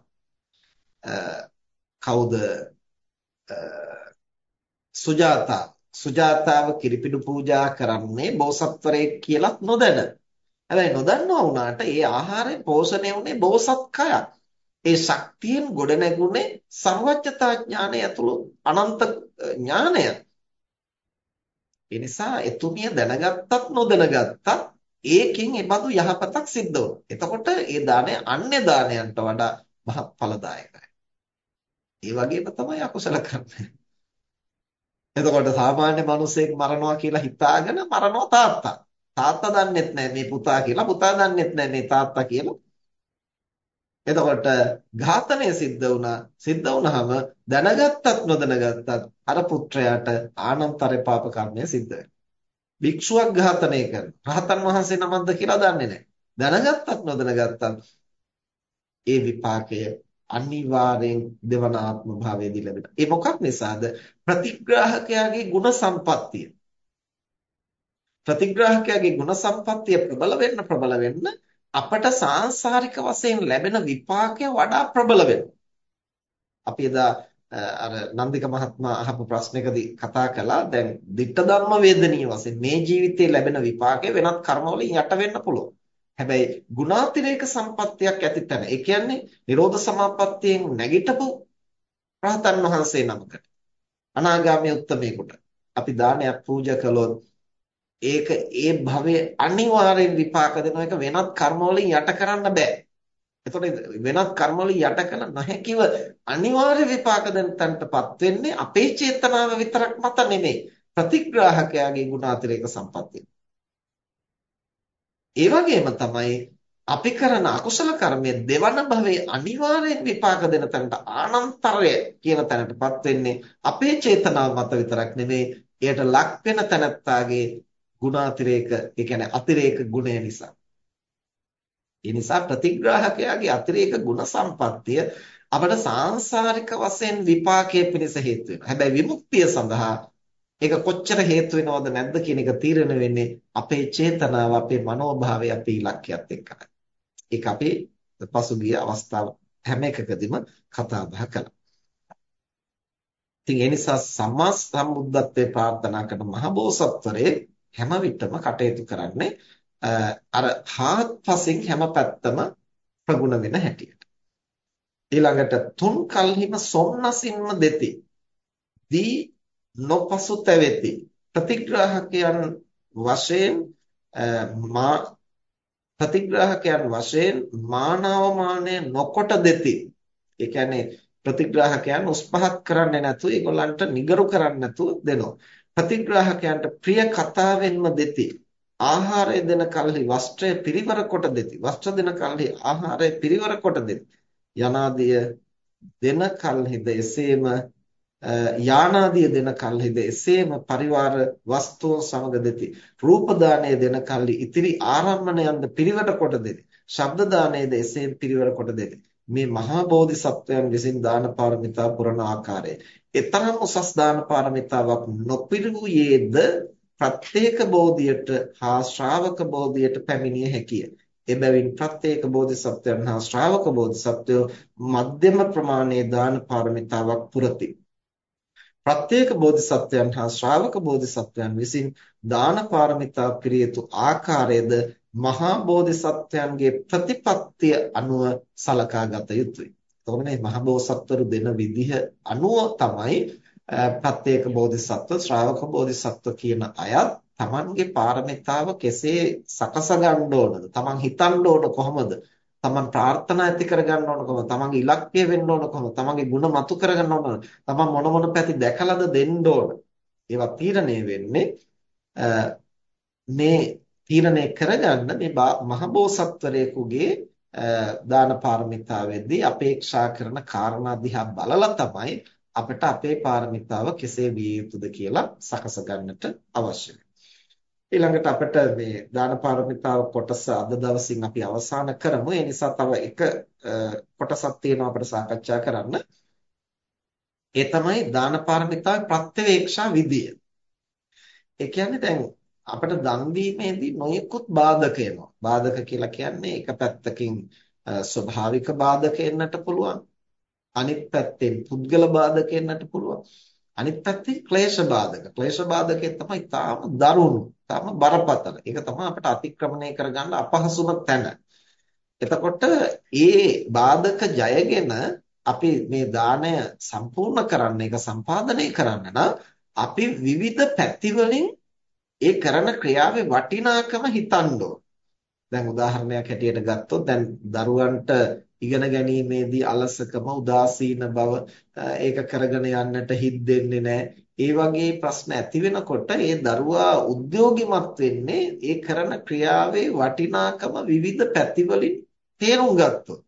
කවුද සුජාතා සුජාතාව කිරිපිඩු පූජා කරන්නේ බෝසත්වරයෙක් කියලා නොදැන. හැබැයි නොදන්නවා වුණාට ඒ ආහාරයෙන් පෝෂණය වුණේ බෝසත් කයක්. ඒ ශක්තියෙන් ගොඩ නැගුණේ සර්වඥතා ඥානය ඇතුළු අනන්ත ඥානය. ඒ නිසා එතුමිය දැනගත්තත් නොදැනගත්තත් ඒකෙන් ඒබඳු යහපතක් සිද්ධ වුණා. එතකොට ඒ දාණය අන්‍ය දානයන්ට වඩා මහත් ඵලදායකයි. ඒ වගේම තමයි අකුසල කරන්නේ. එතකොට සාමාන්‍ය මිනිසෙක් මරනවා කියලා හිතාගෙන මරනවා තාත්තා. තාත්තා දන්නෙත් නැහැ මේ පුතා කියලා පුතා දන්නෙත් නැහැ මේ තාත්තා කියලා. එතකොට ඝාතනය සිද්ධ වුණා. සිද්ධ වුණාම දැනගත්තත් නොදැනගත්තත් අර පුත්‍රයාට ආනන්තර පාප කර්මය සිද්ධ වෙනවා. භික්ෂුවක් ඝාතනය කරන රහතන් වහන්සේ නමක්ද කියලා දන්නේ නැහැ දැනගත්තත් නොදැනගත්තත් ඒ විපාකය අනිවාර්යෙන් දෙවන ආත්ම භාවයේදී ලැබෙනවා. ඒ මොකක් නිසාද? ප්‍රතිග්‍රාහකයාගේ ගුණ සම්පත්තිය. ප්‍රතිග්‍රාහකයාගේ ගුණ සම්පත්තිය ප්‍රබල වෙන්න ප්‍රබල වෙන්න අපට සාංශාරික වශයෙන් ලැබෙන විපාකය වඩා ප්‍රබල වෙනවා. අපි එදා අර නන්දික මහත්මයා අහපු ප්‍රශ්නයකදී කතා කළා දැන් ditta ධම්ම වේදනීය වශයෙන් මේ ජීවිතේ ලැබෙන විපාකය වෙනත් කර්මවලින් යට වෙන්න පුළුවන්. හැබැයි ගුණාතිරේක සම්පත්තියක් ඇති තැන. ඒ කියන්නේ නිරෝධ සමාපත්තියෙන් නැගිටපු රහතන් වහන්සේ නමකට අනාගාමී උත්තමයෙකුට අපි දානයක් පූජා කළොත් ඒක ඒ භවයේ අනිවාර්යෙන් විපාක දෙනවා ඒක වෙනත් කර්ම වලින් යට කරන්න බෑ. එතකොට වෙනත් කර්ම වලින් යට කළ නොහැකිව අනිවාර්ය විපාක දෙන තැනටපත් වෙන්නේ අපේ චේතනාව විතරක් මත නෙමෙයි ප්‍රතිග්‍රාහකයාගේ ගුණාතිරේක සම්පත්තිය. ඒ වගේම තමයි අපි කරන අකුසල කර්මයේ දෙවන භවයේ අනිවාර්යෙන් විපාක දෙන තැනට ආනන්තරය කියන තැනටපත් වෙන්නේ අපේ චේතනාව මත විතරක් නෙමෙයි එයට ලක් වෙන තැනත්තාගේ ගුණාතිරේක ඒ කියන්නේ අතිරේක ගුණය නිසා. ඒ නිසා ප්‍රතිග්‍රාහකයාගේ අතිරේක ගුණ සම්පත්තිය අපට සාංශාරික වශයෙන් විපාකයේ පිණිස හේතු වෙනවා. හැබැයි විමුක්තිය සඳහා ඒක කොච්චර හේතු වෙනවද නැද්ද කියන එක තීරණය වෙන්නේ අපේ චේතනාව, අපේ මනෝභාවය, අපේ ඉලක්කයත් එක්කයි. ඒක අපි පසුගිය අවස්ථාව හැම එකකදීම කතා බහ කළා. ඉතින් ඒ නිසා සම්මා සම්බුද්ධත්වයේ ප්‍රාර්ථනා කරන මහබෝසත්වරේ හැම විටම කටයුතු කරන්නේ අර හාත්පසින් හැම පැත්තම ප්‍රගුණ වෙන හැටියට. ඊළඟට තුන් කල්හිම සොම්නසින්ම දෙති. දී නොපසුතැවෙති. ප්‍රතිග්‍රාහකයන් වශයෙන් මා ප්‍රතිග්‍රාහකයන් වශයෙන් මානවමානය නොකොට දෙති. ඒ කියන්නේ ප්‍රතිග්‍රාහකයන් උස් පහත් කරන්නේ නැතුව ඒගොල්ලන්ට නිගරු කරන්නේ නැතුව දෙනවා. ප්‍රතිග්‍රාහකයන්ට ප්‍රිය කතාවෙන්ම දෙති. ආහාරය දෙන කල්හි වස්ත්‍රය පිරිවර කොට දෙති. වස්ත්‍ර දෙන කල්හි ආහාරය පිරිවර කොට දෙති. යනාදිය දෙන කල්හිද එසේම යානාදිය දෙන කල්හිද එසේම පරිවාර වස්තුව සමග දෙති. රූප දාණය දෙන කල්හි ඉතිරි ආරම්මණයන්ද පිරිවර කොට දෙති. ශබ්ද දාණයද එසේම පිරිවර කොට දෙති. මේ මහා බෝධිසත්වයන් විසින් දාන පාරමිතා පුරන ආකාරය. ඊතරම් උසස් දාන පාරමිතාවක් නොපිරුයේද ප්‍රත්‍යේක බෝධියට හා ශ්‍රාවක බෝධියට පැමිණිය හැකිය. එබැවින් ප්‍රත්‍යේක බෝධිසත්වයන් හා ශ්‍රාවක බෝධිසත්වයෝ මධ්‍යම ප්‍රමාණයේ දාන පාරමිතාවක් පුරති. ප්‍රත්‍යේක බෝධිසත්වයන් හා ශ්‍රාවක බෝධිසත්වයන් විසින් දාන පාරමිතා පිරියතු ආකාරයේද මහා බෝධිසත්වයන්ගේ ප්‍රතිපත්තිය අනුව සලකා ගත යුතුයි. එතකොට මේ මහා බෝසත්වරු දෙන විදිහ අනුව තමයි ප්‍රත්‍යේක බෝධිසත්ව ශ්‍රාවක බෝධිසත්ව කියන අයත් තමන්ගේ පාරමිතාව කෙසේ සකස ගන්න ඕනද? තමන් හිතන්න ඕන කොහොමද? තමන් ප්‍රාර්ථනා ඇති කරගන්න ඕන කොහොමද? තමන්ගේ ඉලක්කය වෙන්න ඕන කොහොමද? තමන්ගේ ಗುಣ මතු කරගන්න ඕන. තමන් මොන මොන පැති දැකලාද දෙන්න ඕන. ඒවා තීරණය වෙන්නේ මේ තීරණය කරගන්න මේ මහබෝසත්වරයෙකුගේ දාන පාරමිතාවේදී අපේක්ෂා කරන කාරණා දිහා බලලා තමයි අපිට අපේ පාරමිතාව කෙසේ විය යුතුද කියලා සකස ගන්නට අවශ්‍ය ඊළඟට අපිට මේ දාන පාරමිතාව කොටස අද දවසින් අපි අවසන් කරමු. ඒ නිසා තව එක කොටසක් තියෙනවා අපිට සාකච්ඡා කරන්න. ඒ තමයි දාන පාරමිතාවේ ප්‍රත්‍යවේක්ෂා විදිය. ඒ කියන්නේ දැන් අපිට දන් දීමේදී නොයෙකුත් බාධක එනවා. බාධක කියලා කියන්නේ එක පැත්තකින් ස්වභාවික බාධක එන්නට පුළුවන්. අනිත් පැත්තෙන් පුද්ගල බාධක එන්නට පුළුවන්. අනිත් පැත්තේ ක්ලේශ බාධක. ක්ලේශ බාධකේ තමයි තාම දරුණු, තාම බරපතල. ඒක තමයි අපිට අතික්‍රමණය කරගන්න අපහසුම තැන. එතකොට ඒ බාධක ජයගෙන අපි මේ දාණය සම්පූර්ණ කරන්න, ඒක සම්පාදනය කරන්න නම් අපි විවිධ පැති වලින් ඒ කරන ක්‍රියාවේ වටිනාකම හිතන්න දැන් උදාහරණයක් හැටියට ගත්තොත් දැන් දරුවන්ට ඉගෙන ගැනීමේදී අලසකම උදාසීන බව ඒක කරගෙන යන්නට හිත් දෙන්නේ නැහැ. ඒ වගේ ප්‍රශ්න ඇති වෙනකොට ඒ දරුවා උද්‍යෝගිමත් වෙන්නේ ඒ කරන ක්‍රියාවේ වටිනාකම විවිධ පැතිවලින් තේරුම් ගත්තොත්.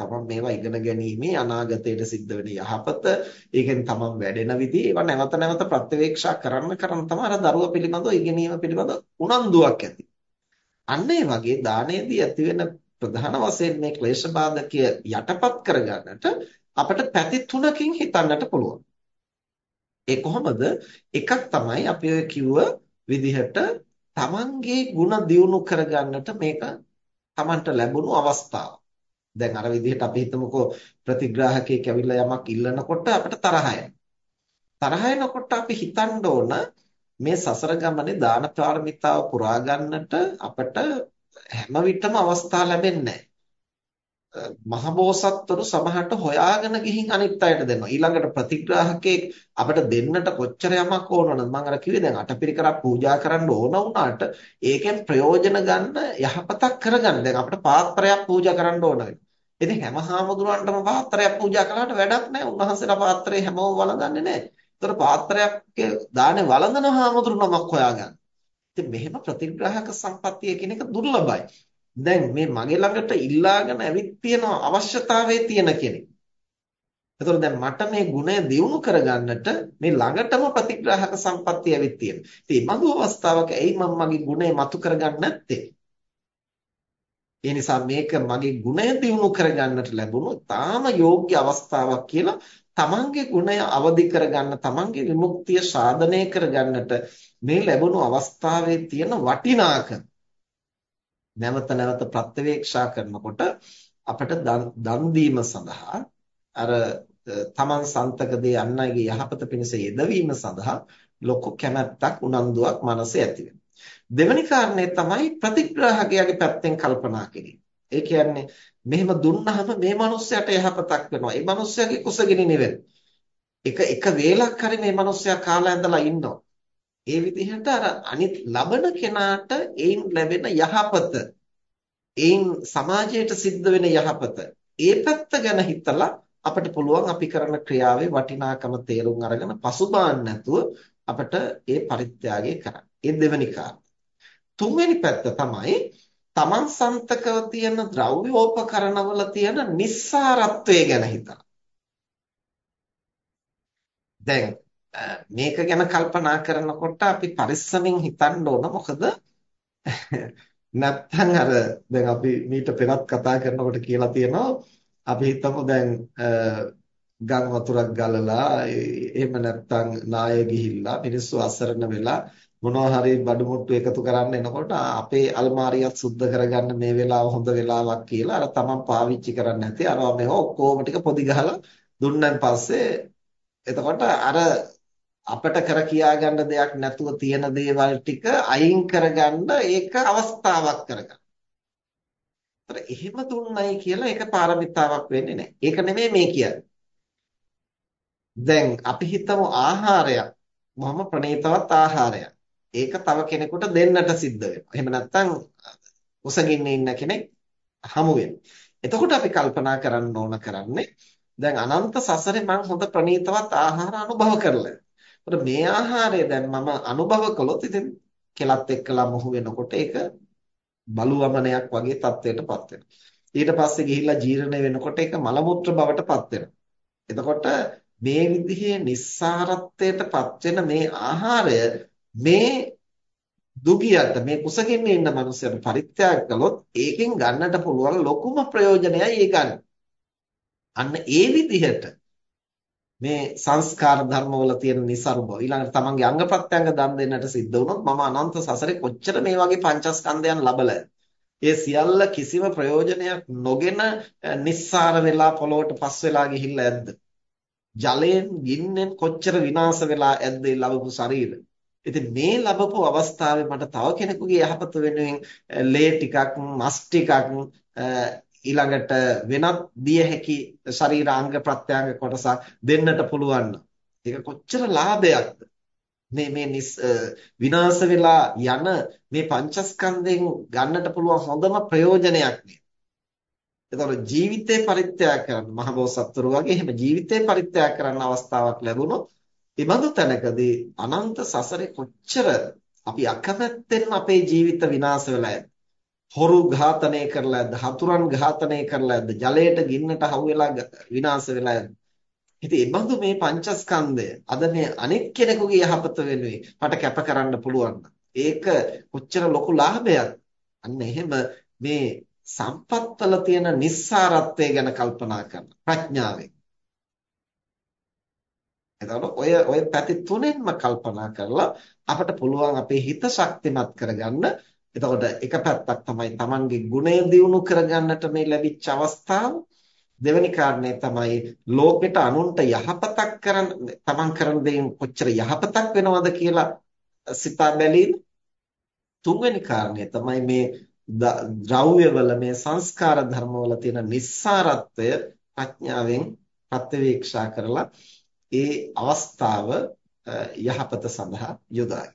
තමන් මේවා ඉගෙන ගැනීමේ අනාගතයට සිද්ධ වෙන යහපත, ඒකෙන් තමන් වැඩෙන විදිහ ඒවා නැවත නැවත ප්‍රත්‍යවේක්ෂා කරන්න කරන තමයි අර දරුවා පිළිබඳව ඉගෙනීම පිළිබඳ උනන්දුවක් ඇති. අන්න ඒ වගේ දානයේදී ඇති වෙන ප්‍රධාන වශයෙන් මේ ක්ලේශ බාධකය යටපත් කරගන්නට අපිට පැති තුනකින් හිතන්නට පුළුවන්. ඒ කොහොමද? එකක් තමයි අපි ඔය කිව්ව විදිහට තමන්ගේ ಗುಣ දියුණු කරගන්නට මේක තමන්ට ලැබුණු අවස්ථාව. දැන් අර විදිහට අපි හිතමුකෝ ප්‍රතිග්‍රාහකයෙක් ඇවිල්ලා යමක් ඉල්ලනකොට අපිට තරහ තරහ එනකොට අපි හිතන්න ඕන මේ සසර ගමනේ දාන පාරමිතාව පුරා ගන්නට අපට හැම විටම අවස්ථා ලැබෙන්නේ මහබෝසත්වරු සමහරට හොයාගෙන ගිහින් අනිත් අයට දෙනවා. ඊළඟට ප්‍රතිග්‍රාහකෙක් අපිට දෙන්නට කොච්චර යමක් ඕනවද මම අර කිව්වේ දැන් අටපිරිකරක් පූජා කරන්න ඕන වුණාට ඒකෙන් ප්‍රයෝජන ගන්න යහපතක් කරගන්න. දැන් අපිට පාත්‍රයක් පූජා කරන්න ඕන ඉතින් හැම හාමුදුරන්ටම පාත්‍රයක් පූජා කළාට වැඩක් නැහැ. උන්වහන්සේලා පාත්‍රය හැමෝම වළඳන්නේ නැහැ. ඒතර පාත්‍රයක් දානේ වළඳන හාමුදුරු නමක් හොයාගන්න. ඉතින් මෙහෙම ප්‍රතිග්‍රාහක සම්පත්තිය කියන එක දුර්ලභයි. දැන් මේ මගේ ළඟට ඉල්ලාගෙන ඇවිත් තියෙන අවශ්‍යතාවයේ තියෙන කෙනෙක්. එතකොට දැන් මට මේ ගුණය දියුණු කරගන්නට මේ ළඟටම ප්‍රතිග්‍රාහක සම්පත්තිය ඇවිත් තියෙනවා. ඉතින් මේ මඟු අවස්ථාවක ඇයි මම මගේ ගුණය මතු කරගන්නේ නැත්තේ? ඒ නිසා මේක මගේ ගුණය දියුණු කරගන්නට ලැබුණු තාම යෝග්‍ය අවස්ථාවක් කියලා තමන්ගේ ගුණය අවදි කරගන්න තමන්ගේ විමුක්තිය සාධනය කරගන්නට මේ ලැබුණු අවස්ථාවේ තියෙන වටිනාකම නැවත නැවත ප්‍රත්‍යවේක්ෂා කරනකොට අපට දන් දීම සඳහා අර තමන් සන්තකදී අන් අයගේ යහපත පිණිස යෙදවීම සඳහා ලොකු කැමැත්තක් උනන්දුවක් මනසේ ඇති දෙවැනි කාරණේ තමයි ප්‍රතිග්‍රාහකයාගේ පැත්තෙන් කල්පනා කිරීම. ඒ කියන්නේ මෙහෙම දුන්නාම මේ මිනිස්සයාට යහපතක් වෙනවා. ඒ මිනිස්සයාගේ කුසගිනි නිවෙන. එක එක වේලක් හරි මේ මිනිස්සයා කාලා ඇඳලා ඉන්නවා. ඒ විදිහට අර අනිත් ලබන කෙනාට ඒන් ලැබෙන යහපත ඒන් සමාජයට සිද්ධ වෙන යහපත ඒ පැත්ත ගැන හිතලා අපිට පුළුවන් අපි කරන ක්‍රියාවේ වටිනාකම තේරුම් අරගෙන පසුබාන්න නැතුව අපිට ඒ පරිත්‍යාගය කරන්න. ඒ දෙවෙනි කාරණා. තුන්වෙනි පැත්ත තමයි තමන් සන්තකව තියෙන ද්‍රව්‍යෝපකරණවල තියෙන නිස්සාරත්වය ගැන හිතන. දැන් මේක ගැන කල්පනා කරනකොට අපි පරිස්සමින් හිතන්න ඕන මොකද නැත්තම් අර දැන් අපි මීට පෙරත් කතා කරනකොට කියලා තියෙනවා අපි හිතමු දැන් ගම් වතුරක් ගලලා එහෙම නැත්තම් නාය ගිහිල්ලා මිනිස්සු අසරණ වෙලා මොනවා හරි බඩු මුට්ටු එකතු කරන්න එනකොට අපේ අල්මාරියත් සුද්ධ කරගන්න මේ වෙලාව හොඳ වෙලාවක් කියලා අර තමන් පාවිච්චි කරන්නේ නැති අරවා මේව ඔක්කොම ටික පොදි ගහලා දුන්නන් පස්සේ එතකොට අර අපිට කර කියා ගන්න දෙයක් නැතුව තියෙන දේවල් ටික අයින් කරගන්න ඒක අවස්ථාවක් කරගන්න. ඒතර එහෙම දුන්නයි කියලා ඒක පාරමිතාවක් වෙන්නේ නැහැ. ඒක නෙමෙයි මේ කියන්නේ. දැන් අපි හිතමු ආහාරයක් මොහොම ප්‍රණීතවත් ආහාරයක්. ඒක තව කෙනෙකුට දෙන්නට සිද්ධ වෙනවා. එහෙම නැත්නම් උසගින්නේ ඉන්න කෙනෙක් හමු වෙනවා. එතකොට අපි කල්පනා කරන්න ඕන කරන්නේ දැන් අනන්ත සසරේ මම හොඳ ප්‍රණීතවත් ආහාර අනුභව කරලා. ඒකට මේ ආහාරය දැන් මම අනුභව කළොත් ඉතින් කෙලත් එක්කලා මොහු වෙනකොට ඒක බලු වමනයක් වගේ තත්ත්වයටපත් වෙනවා. ඊට පස්සේ ගිහිල්ලා ජීර්ණ වෙනකොට ඒක මල මුත්‍ර බවටපත් වෙනවා. එතකොට මේ විදිහේ නිස්සාරත්වයටපත් වෙන මේ ආහාරය මේ දුගියට මේ කුසගින්නේ ඉන්න මනුස්සයන් පරිත්‍යාග කළොත් ඒකෙන් ගන්නට පුළුවන් ලොකුම ප්‍රයෝජනයයි ඒ ගන්න. අන්න ඒ විදිහට මේ සංස්කාර ධර්මවල තියෙන નિසරු බව ඊළඟට තමන්ගේ අංග ප්‍රත්‍යංග දන් දෙන්නට සිද්ධ වුණොත් මම අනන්ත සසරේ කොච්චර මේ වගේ පංචස්කන්ධයන් ලබලා ඒ සියල්ල කිසිම ප්‍රයෝජනයක් නොගෙන නිස්සාර වෙලා පොළොවට පස් වෙලා ගිහිල්ලා ඇද්ද? ජලයෙන් ගින්නෙන් කොච්චර විනාශ වෙලා ඇද්ද ඒ ලැබපු ශරීරය? ඉතින් මේ ලැබපු අවස්ථාවේ මට තව කෙනෙකුගේ යහපත වෙනුවෙන් ලේ ටිකක් මස් ටිකක් ඊළඟට වෙනත් දිය හැකි ශරීරාංග ප්‍රත්‍යංග කොටසක් දෙන්නට පුළුවන් ඒක කොච්චර ලාභයක්ද මේ මේ විනාශ වෙලා යන මේ පංචස්කන්ධයෙන් ගන්නට පුළුවන් හොඳම ප්‍රයෝජනයක් නේ. එතකොට ජීවිතේ පරිත්‍යාග කරන්න මහබෝසත්තුරු වගේ එහෙම ජීවිතේ පරිත්‍යාග කරන්න අවස්ථාවක් ලැබුණොත් එබඳු තැනකදී අනන්ත සසරේ කොච්චර අපි අකමැත්තෙන් අපේ ජීවිත විනාශ වෙලා ඇද්ද? හොරු ඝාතනය කරලා ඇද්ද? හතුරන් ඝාතනය කරලා ඇද්ද? ජලයට ගින්නට හවු වෙලා විනාශ වෙලා ඇද්ද? ඉතින් ඒ බඳු මේ පංචස්කන්ධය අද මේ අනෙක් කෙනෙකුගේ යහපත වෙනුවෙන් මට කැප කරන්න පුළුවන්. ඒක කොච්චර ලොකු ලාභයක්. අන්න එහෙම මේ සම්පත්වල තියෙන නිස්සාරත්වය ගැන කල්පනා කරන ප්‍රඥාවෙන් එතකොට ඔය ඔය පැති තුනෙන්ම කල්පනා කරලා අපට පුළුවන් අපේ හිත ශක්තිමත් කරගන්න. එතකොට එක පැත්තක් තමයි Tamange ගුණය දියුණු කරගන්නට මේ ලැබිච්ච අවස්ථාව. දෙවෙනි කාරණේ තමයි ලෝකෙට අනුන්ට යහපතක් කරන Taman කරන දේෙන් කොච්චර යහපතක් වෙනවද කියලා සිතා බැලීම. තුන්වෙනි කාරණේ තමයි මේ ද්‍රව්‍යවල මේ සංස්කාර ධර්මවල තියෙන නිස්සාරත්වය ප්‍රඥාවෙන් ප්‍රත්‍යවේක්ෂා කරලා ඒ අවස්ථාව යහපත සඳහා යොදාගන්න.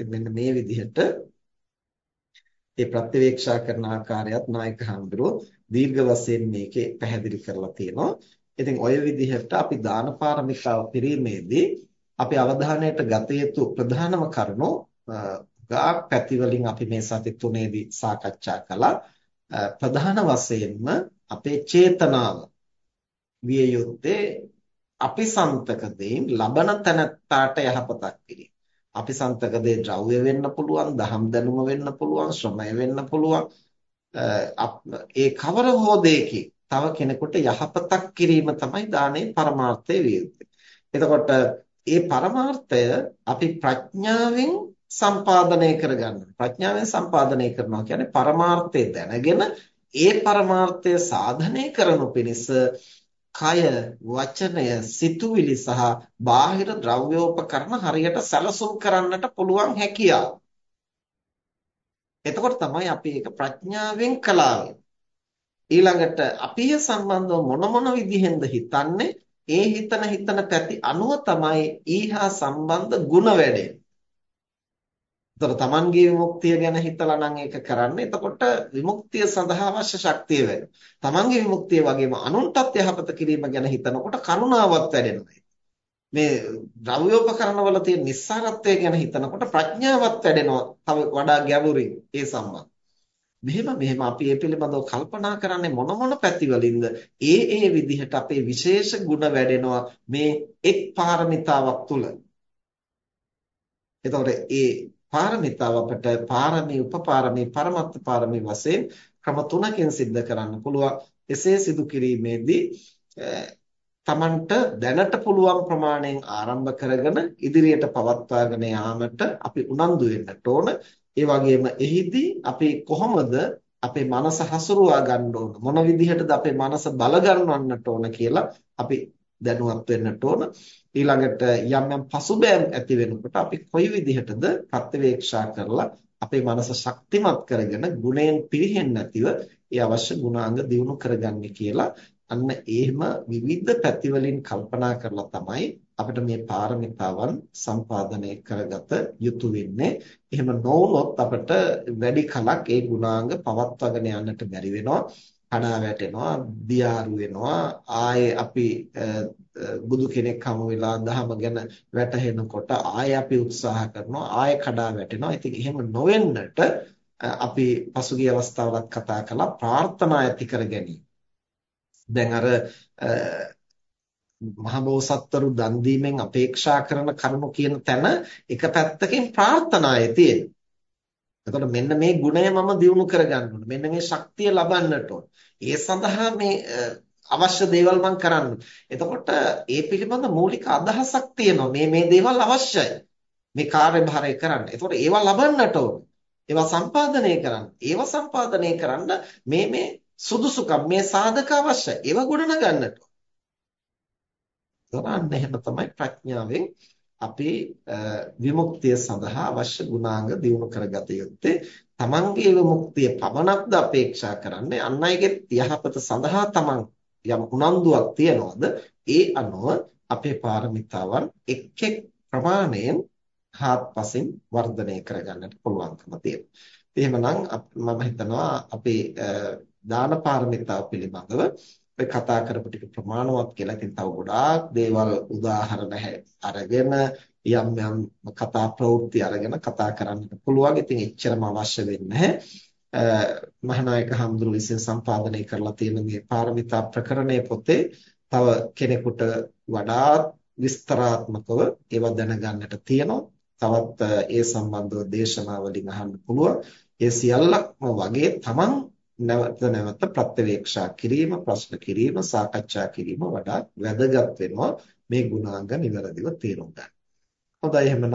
මෙන්න මේ විදිහට ඒ ප්‍රත්‍යවේක්ෂා කරන ආකාරයත් නායක හඳුරෝ දීර්ඝ වශයෙන් මේකේ පැහැදිලි කරලා තියෙනවා. ඉතින් ওই විදිහට අපි දාන පාරමිතාව පිරීමේදී අපි අවධානයට ගත යුතු ප්‍රධානම කරුණු ගාක් පැති වලින් අපි මේ සති තුනේදී සාකච්ඡා කළා. ප්‍රධාන වශයෙන්ම අපේ චේතනාව විය යුත්තේ අපිසන්තක දෙයින් ලබන තැනත්තාට යහපතක් කිරීම. අපිසන්තක දේ ද්‍රව්‍ය වෙන්න පුළුවන්, දහම් දැනුම වෙන්න පුළුවන්, ශ්‍රමය වෙන්න පුළුවන්. ඒ කවර හෝ දෙයකින් තව කෙනෙකුට යහපතක් කිරීම තමයි දානයේ පරමාර්ථය විය යුත්තේ. එතකොට ඒ පරමාර්ථය අපි ප්‍රඥාවෙන් සම්පාදනය කරගන්න. ප්‍රඥාවෙන් සම්පාදනය කරනවා කියන්නේ පරමාර්ථය දැනගෙන ඒ පරමාර්ථය සාධනය කරනු පිණිස කය වචනය සිතුවිලි සහ බාහිර ද්‍රව්‍යෝපකරණ හරියට සැලසුම් කරන්නට පුළුවන් හැකියාව. එතකොට තමයි අපි ඒක ප්‍රඥාවෙන් කලාවේ. ඊළඟට අපි සම්බන්ධව මොන මොන විදිහෙන්ද හිතන්නේ ඒ හිතන හිතන පැති අනුව තමයි ඊහා සම්බන්ධ ಗುಣ වැඩෙන්නේ. ඒතර තමන්ගේ විමුක්තිය ගැන හිතලා නම් ඒක කරන්නේ. එතකොට විමුක්තිය සඳහා අවශ්‍ය ශක්තිය වැඩි. තමන්ගේ විමුක්තිය වගේම අනුන්ටත් යහපත කිරීම ගැන හිතනකොට කරුණාවත් වැඩෙනවා. මේ ද්‍රව්‍යෝපකරණ වල තියෙන නිස්සාරත්වය ගැන හිතනකොට ප්‍රඥාවත් වැඩෙනවා. තව වඩා ගැඹුරින් ඒ සම්බන්ධ. මෙහෙම මෙහෙම අපි මේ පිළිබඳව කල්පනා කරන්නේ මොන මොන පැතිවලින්ද ඒ ඒ විදිහට අපේ විශේෂ ගුණ වැඩෙනවා මේ එක් පාරමිතාවක් තුල. එතකොට ඒ පාරමිතාව අපට පාරමී උපපාරමී පරමත්ත පාරමී වශයෙන් ක්‍රම තුනකින් සිද්ධ කරන්න පුළුවන්. එසේ සිදු කිරීමේදී තමන්ට දැනට පුළුවන් ප්‍රමාණයෙන් ආරම්භ කරගෙන ඉදිරියට පවත්වාගෙන යාමට අපි උනන්දු වෙන්නට ඕන. ඒ වගේම එහිදී අපි කොහොමද අපේ මනස හසුරුවා ගන්න ඕන මොන විදිහටද අපේ මනස බල ගන්නවන්නට ඕන කියලා අපි දැනුවත් වෙන්නට ඕන ඊළඟට යම් යම් පසුබෑම් ඇති වෙනකොට අපි කොයි විදිහටද ප්‍රත්‍යවේක්ෂා කරලා අපේ මනස ශක්තිමත් කරගෙන ගුණයෙන් පිරෙහෙන්නේ නැතිව ඒ අවශ්‍ය ගුණාංග දියුණු කරගන්නේ කියලා අන්න එහෙම විවිධ පැතිවලින් කල්පනා කරලා තමයි අපිට මේ පාරමිතාවන් සම්පාදනය කරගත යුතු වෙන්නේ. එහෙම නොවුනොත් අපිට වැඩි කලක් ඒ ගුණාංග පවත්වාගෙන යන්නට බැරි වෙනවා. කඩා වැටෙනවා, දියාරු වෙනවා. ආයේ අපි බුදු කෙනෙක් හමු වෙලා ධහම ගැන වැටහෙනකොට ආයේ අපි උත්සාහ කරනවා, ආයේ කඩා වැටෙනවා. ඉතින් එහෙම නොවෙන්නට අපි පසුගිය අවස්ථාවලත් කතා කළා ප්‍රාර්ථනා ඇති කර ගැනීම. දැන් අර මහබෝසත්වරු දන් දීමෙන් අපේක්ෂා කරන කරුණු කියන තැන එක පැත්තකින් ප්‍රාර්ථනායේ තියෙනවා. එතකොට මෙන්න මේ ගුණය මම දියුණු කරගන්න ඕන. මෙන්න මේ ශක්තිය ලබන්නට ඕන. ඒ සඳහා මේ අවශ්‍ය දේවල් මම කරන්න. එතකොට ඒ පිළිබඳ මූලික අදහසක් තියෙනවා. මේ මේ දේවල් අවශ්‍යයි. මේ කාර්යභාරය කරන්න. එතකොට ඒවා ලබන්නට ඕන. ඒවා සම්පාදනය කරන්න. ඒවා සම්පාදනය කරන්න මේ මේ සුදුසුකම් මේ සාධක අවශ්‍යයි. ඒවා ගොඩනගන්නට ඕන. අන්න එහෙම තමයි ප්‍රඥාවෙන් අපේ විමුක්තිය සඳහා අවශ්‍ය ගුණාංග දියුණු කරගත යුත්තේ තමන්ගේ විමුක්තිය පමණක්ද අපේක්ෂා කරන්නේ අන් අයගේ යහපත සඳහා තමන් යම් උනන්දුවක් තියනවාද ඒ අනුව අපේ පාරමිතාවන් එක් එක් ප්‍රමාණයෙන් හාත්පසින් වර්ධනය කරගන්නට පුළුවන්කම තියෙනවා. එහෙමනම් මම හිතනවා අපේ දාන පාරමිතාව පිළිබඳව ඔය කතා කරපු ටික ප්‍රමාණවත් කියලා. ඉතින් තව ගොඩාක් දේවල් උදාහරණ අරගෙන යම් යම් කතා ප්‍රවෘත්ති අරගෙන කතා කරන්නට පුළුවන්. ඉතින් එච්චරම අවශ්‍ය වෙන්නේ මහානායක හඳුරු විසින් සම්පාදනය කරලා තියෙන මේ පාරමිතා ප්‍රකරණය පොතේ තව කෙනෙකුට වඩාත් විස්තරාත්මකව ඒවා දැනගන්නට තියෙනවා. තවත් ඒ සම්බන්ධව දේශනා වලින් අහන්න පුළුවන්. ඒ සියල්ලක්ම වගේ තමන් නැවත නැවත ප්‍රත්‍යවේක්ෂා කිරීම ප්‍රශ්න කිරීම සාකච්ඡා කිරීම වඩා වැදගත් වෙනවා මේ ගුණාංග નિවරදිව තේරුම් ගන්න. හොඳයි එහෙනම්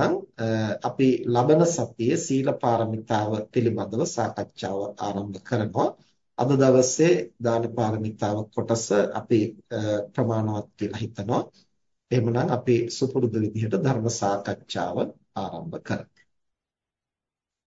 අපි ලබන සතියේ සීල පාරමිතාව පිළිබඳව සාකච්ඡාව ආරම්භ කරනවා. අද දවසේ දාන පාරමිතාව කොටස අපි ප්‍රමාණවත් කියලා හිතනවා. එහෙමනම් අපි සුපුරුදු විදිහට ධර්ම සාකච්ඡාව ආරම්භ කරමු.